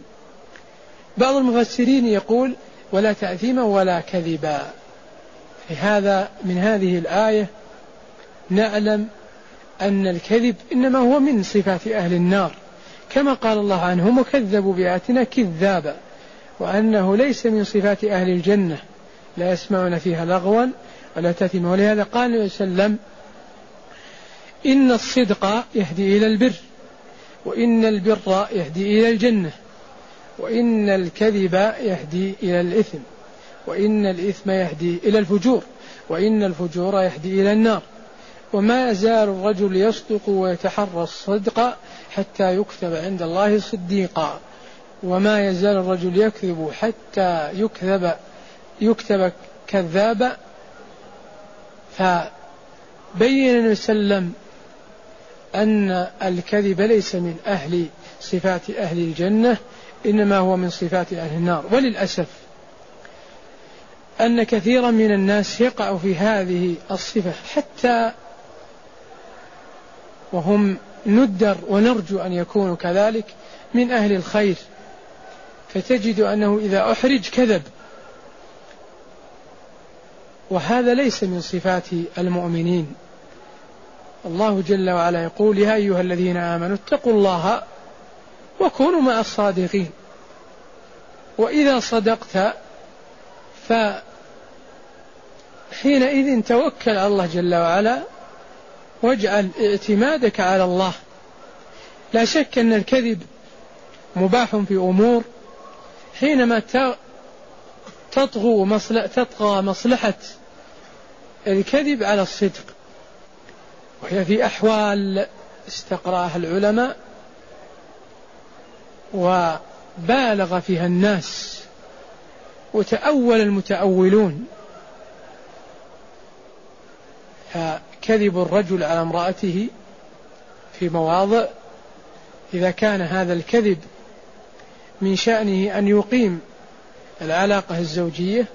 بعض المفسرين يقول ولا تأثيما ولا كذبا. هذا من هذه الآية نعلم أن الكذب إنما هو من صفات أهل النار. كما قال الله عنهم وكذبوا بآياتنا كذابا وأنه ليس من صفات أهل الجنة. لا يسمعون فيها لغوا ولا تثما ولهذا قال النبي صلى الله عليه وسلم إن الصدق يهدي إلى البر وإن البر يهدي إلى الجنة وإن الكذب يهدي إلى الإثم وإن الإثم يهدي إلى الفجور وإن الفجور يهدي إلى النار. وما يزال الرجل يصدق ويتحرى الصدق حتى يكتب عند الله صديقا. وما يزال الرجل يكذب حتى يكذب يكتب كذابا فبين النبي وسلم أن الكذب ليس من أهل صفات أهل الجنة إنما هو من صفات أهل النار. وللأسف أن كثيرا من الناس يقع في هذه الصفة حتى وهم ندر ونرجو أن يكونوا كذلك من أهل الخير. فتجد أنه إذا أحرج كذب. وهذا ليس من صفات المؤمنين. الله جل وعلا يقول يا أيها الذين آمنوا اتقوا الله وكونوا مع الصادقين. وإذا صدقت فحينئذ توكل على الله جل وعلا واجعل اعتمادك على الله. لا شك أن الكذب مباح في أمور. حينما تطغو تطغى مصلحة الكذب على الصدق وهي في أحوال استقرأها العلماء وبالغ فيها الناس وتأول المتأولون. كذب الرجل على امرأته في مواضع إذا كان هذا الكذب من شأنه أن يقيم العلاقة الزوجية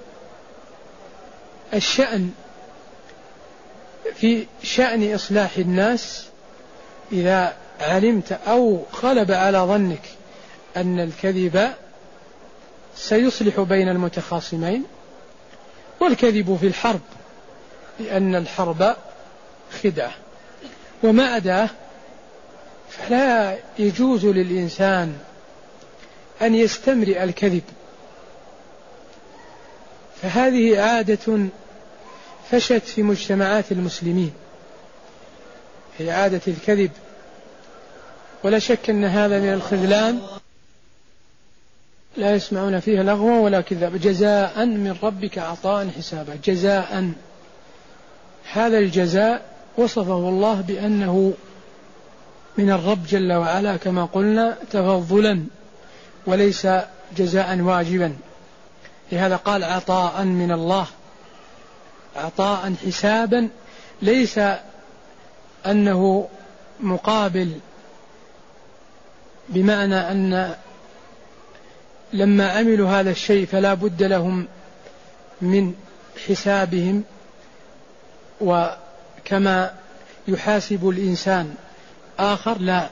الشأن في شأن إصلاح الناس إذا علمت أو غلب على ظنك أن الكذب سيصلح بين المتخاصمين والكذب في الحرب لأن الحرب خدعة وما أداة فلا يجوز للإنسان أن يستمرئ الكذب. فهذه عادة فشت في مجتمعات المسلمين. هي عادة الكذب. ولا شك أن هذا من الخذلان. لا يسمعون فيها لغوا ولا كذاب. جزاء من ربك عطاء حسابا جزاء. هذا الجزاء وصفه الله بأنه من الرب جل وعلا كما قلنا تفضلا وليس جزاء واجبا. لهذا قال عطاء من الله عطاء حسابا ليس أنه مقابل بمعنى أن لما عملوا هذا الشيء فلا بد لهم من حسابهم وكما يحاسب الإنسان آخر لا.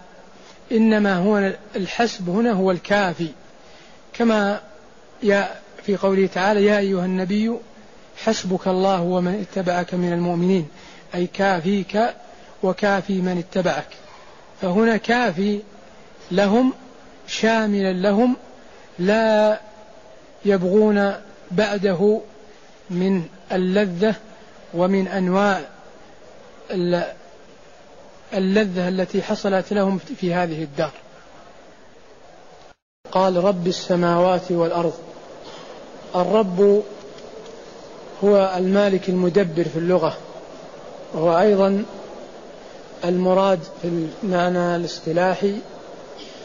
إنما هو الحسب هنا هو الكافي. كما في قوله تعالى يا أيها النبي حسبك الله ومن اتبعك من المؤمنين. أي كافيك وكافي من اتبعك. فهنا كافي لهم شاملا لهم لا يبغون بعده من اللذة ومن أنواع اللذة التي حصلت لهم في هذه الدار. قال رب السماوات والأرض. الرب هو المالك المدبر في اللغة. وهو أيضا المراد في المعنى الاصطلاحي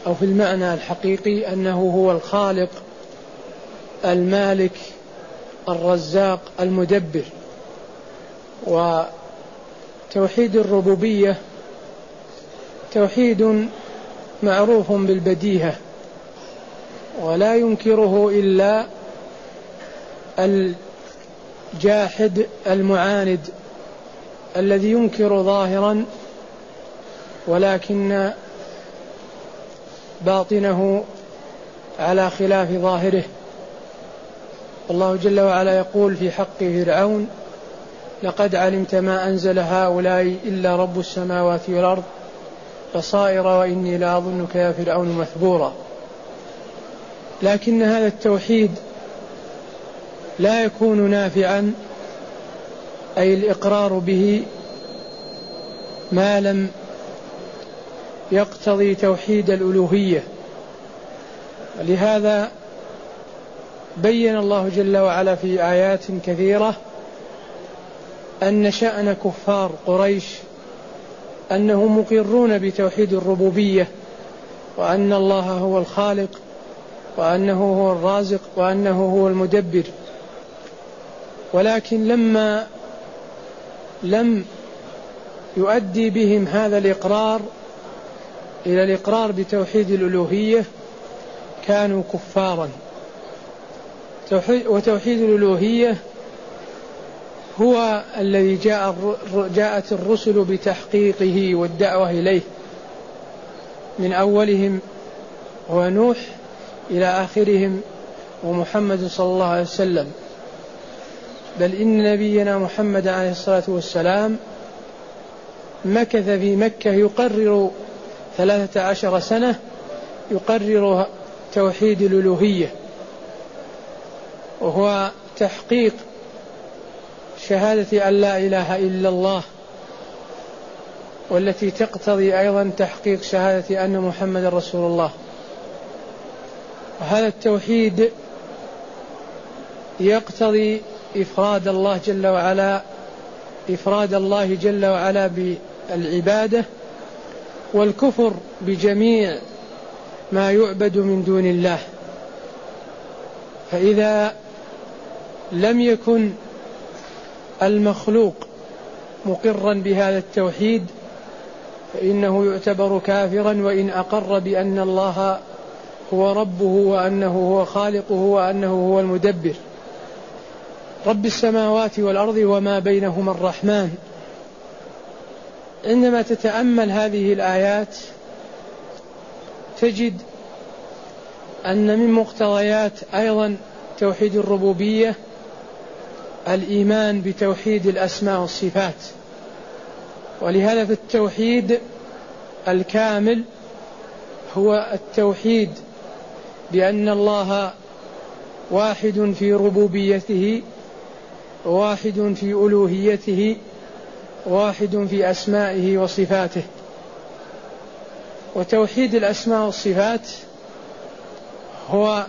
أو في المعنى الحقيقي أنه هو الخالق المالك الرزاق المدبر. وتوحيد الربوبية توحيد معروف بالبديهة ولا ينكره إلا الجاحد المعاند الذي ينكر ظاهرا ولكن باطنه على خلاف ظاهره. الله جل وعلا يقول في حق فرعون لقد علمت ما أنزل هؤلاء إلا رب السماوات والأرض بصائر وإني لأظنك يا فرعون مثبورا. لكن هذا التوحيد لا يكون نافعا أي الإقرار به ما لم يقتضي توحيد الألوهية. لهذا بين الله جل وعلا في آيات كثيرة أن شأن كفار قريش أنهم مقرون بتوحيد الربوبية وأن الله هو الخالق وأنه هو الرازق وأنه هو المدبر. ولكن لما لم يؤدي بهم هذا الإقرار إلى الإقرار بتوحيد الألوهية كانوا كفارا. وتوحيد الألوهية هو الذي جاء جاءت الرسل بتحقيقه والدعوة إليه. من أولهم هو نوح إلى آخرهم ومحمد صلى الله عليه وسلم. بل إن نبينا محمد عليه الصلاة والسلام مكث في مكة يقرر ثلاثة عشر سنة يقرر توحيد الألوهية. وهو تحقيق شهادة أن لا إله إلا الله والتي تقتضي أيضا تحقيق شهادة أن محمد رسول الله. وهذا التوحيد يقتضي إفراد الله جل وعلا إفراد الله جل وعلا بالعبادة والكفر بجميع ما يعبد من دون الله. فإذا لم يكن المخلوق مقرا بهذا التوحيد فإنه يعتبر كافرا وإن أقر بأن الله هو ربه وأنه هو خالقه وأنه هو المدبر. رب السماوات والأرض وما بينهما الرحمن. عندما تتأمل هذه الآيات تجد أن من مقتضيات أيضا توحيد الربوبية الإيمان بتوحيد الأسماء والصفات. ولهذا في التوحيد الكامل هو التوحيد بأن الله واحد في ربوبيته واحد في ألوهيته واحد في أسمائه وصفاته. وتوحيد الأسماء والصفات هو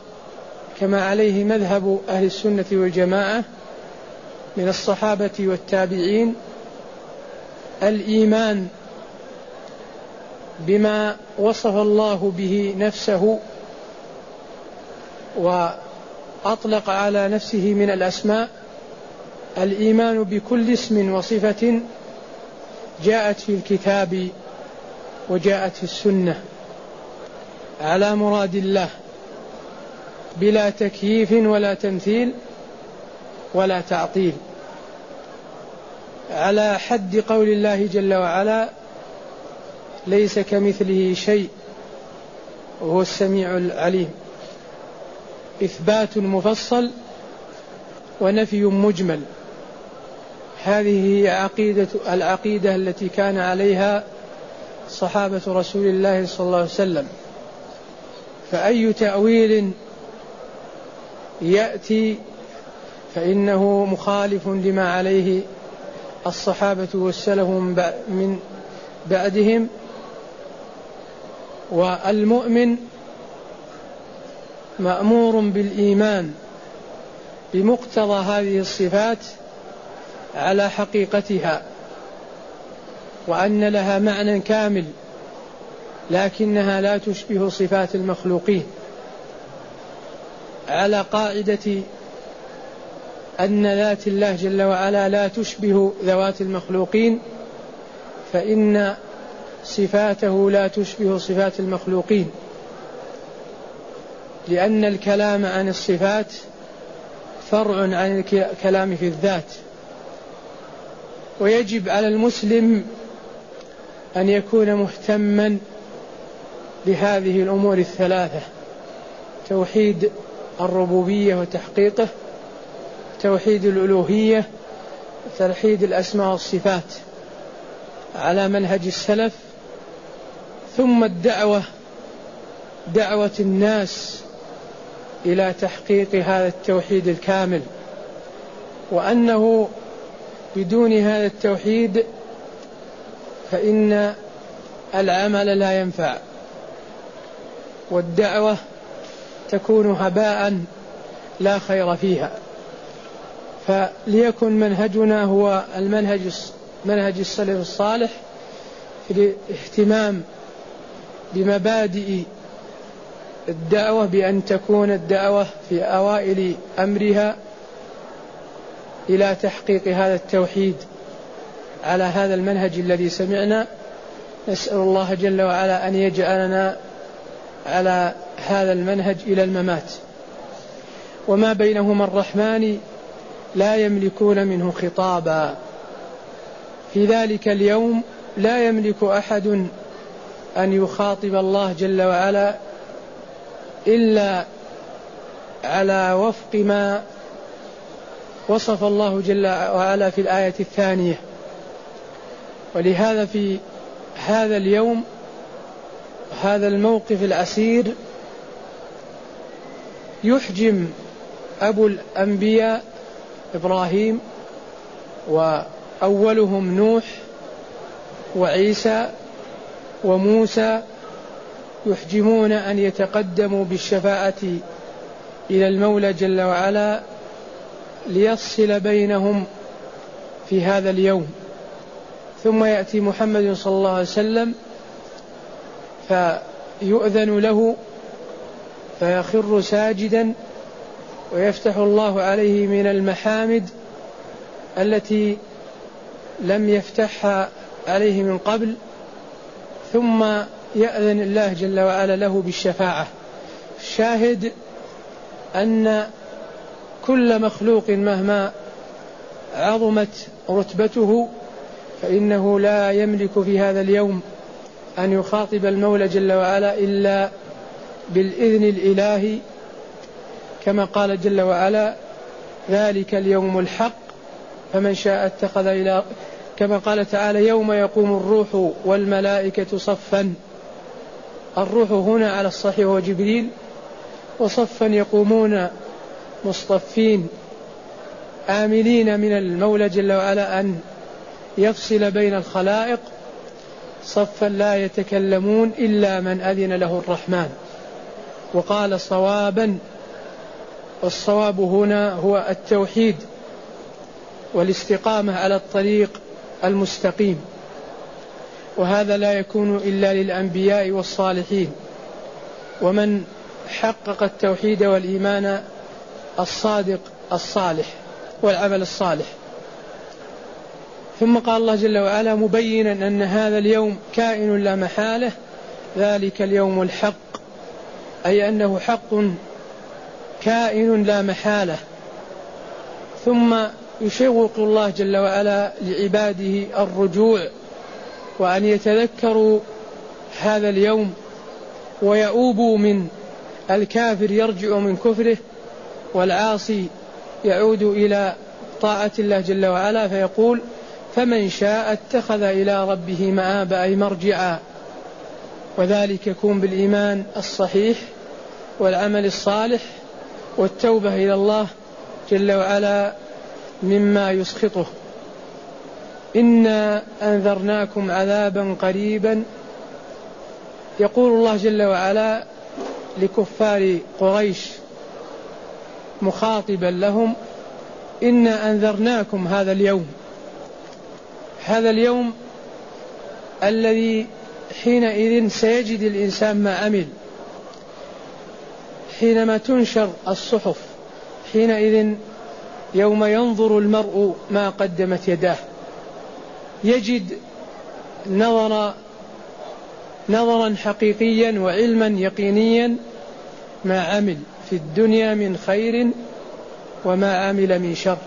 كما عليه مذهب أهل السنة والجماعة من الصحابة والتابعين الإيمان بما وصف الله به نفسه وأطلق على نفسه من الأسماء الإيمان بكل اسم وصفة جاءت في الكتاب وجاءت في السنة. على مراد الله بلا تكييف ولا تمثيل ولا تعطيل. على حد قول الله جل وعلا ليس كمثله شيء وهو السميع العليم. إثبات مفصل ونفي مجمل. هذه هي عقيدة العقيدة التي كان عليها صحابة رسول الله صلى الله عليه وسلم. فأي تأويل يأتي فإنه مخالف لما عليه الصحابة والسلف من بعدهم والمؤمن مأمور بالإيمان بمقتضى هذه الصفات على حقيقتها وأن لها معنى كامل لكنها لا تشبه صفات المخلوقين على قاعدة أن ذات الله جل وعلا لا تشبه ذوات المخلوقين فإن صفاته لا تشبه صفات المخلوقين. لأن الكلام عن الصفات فرع عن الكلام في الذات. ويجب على المسلم أن يكون مهتما بهذه الأمور الثلاثة توحيد الربوبية وتحقيقه توحيد الألوهية وتوحيد الأسماء والصفات على منهج السلف ثم الدعوة دعوة الناس إلى تحقيق هذا التوحيد الكامل. وأنه بدون هذا التوحيد فإن العمل لا ينفع. والدعوة تكون هباء لا خير فيها. فليكن منهجنا هو المنهج منهج السلف الصالح في الاهتمام بمبادئ الدعوة بأن تكون الدعوة في أوائل أمرها إلى تحقيق هذا التوحيد على هذا المنهج الذي سمعنا. نسأل الله جل وعلا أن يجعلنا على هذا المنهج إلى الممات. وما بينهما الرحمن لا يملكون منه خطابا. في ذلك اليوم لا يملك أحد أن يخاطب الله جل وعلا إلا على وفق ما وصف الله جل وعلا في الآية الثانية. ولهذا في هذا اليوم هذا الموقف العسير يحجم أبو الأنبياء إبراهيم وأولهم نوح وعيسى وموسى يحجمون أن يتقدموا بالشفاعة إلى المولى جل وعلا ليفصل بينهم في هذا اليوم. ثم يأتي محمد صلى الله عليه وسلم فيؤذن له فيخر ساجدا ويفتح الله عليه من المحامد التي لم يفتحها عليه من قبل ثم يأذن الله جل وعلا له بالشفاعة. الشاهد أن كل مخلوق مهما عظمت رتبته فإنه لا يملك في هذا اليوم أن يخاطب المولى جل وعلا إلا بالإذن الإلهي كما قال جل وعلا ذلك اليوم الحق فمن شاء اتخذ إلى كما قال تعالى يوم يقوم الروح والملائكة صفا. الروح هنا على الصحيح هو جبريل وصفا يقومون مصطفين آملين من المولى جل وعلا أن يفصل بين الخلائق. صفا لا يتكلمون إلا من أذن له الرحمن. وقال صوابا والصواب هنا هو التوحيد والاستقامة على الطريق المستقيم. وهذا لا يكون إلا للأنبياء والصالحين. ومن حقق التوحيد والإيمان الصادق الصالح والعمل الصالح. ثم قال الله جل وعلا مبينا أن هذا اليوم كائن لا محالة ذلك اليوم الحق أي أنه حق كائن لا محالة ثم يشوق الله جل وعلا لعباده الرجوع وأن يتذكروا هذا اليوم ويؤوبوا من الكافر يرجع من كفره والعاصي يعود إلى طاعة الله جل وعلا فيقول فمن شاء اتخذ إلى ربه مآب أي مرجعا وذلك يكون بالإيمان الصحيح والعمل الصالح والتوبة إلى الله جل وعلا مما يسخطه. إنا أنذرناكم عذابا قريبا. يقول الله جل وعلا لكفار قريش مخاطبا لهم إنا أنذرناكم هذا اليوم. هذا اليوم الذي حينئذ سيجد الإنسان ما عمل. حينما تنشر الصحف حينئذ يوم ينظر المرء ما قدمت يداه. يجد نظر نظرا حقيقيا وعلما يقينيا ما عمل في الدنيا من خير وما عمل من شر.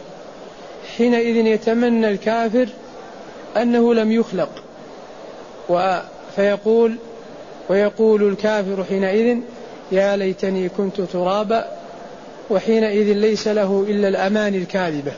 حينئذ يتمنى الكافر أنه لم يخلق. فيقول ويقول الكافر حينئذ يا ليتني كنت ترابا وحينئذ ليس له إلا الأمان الكاذبة.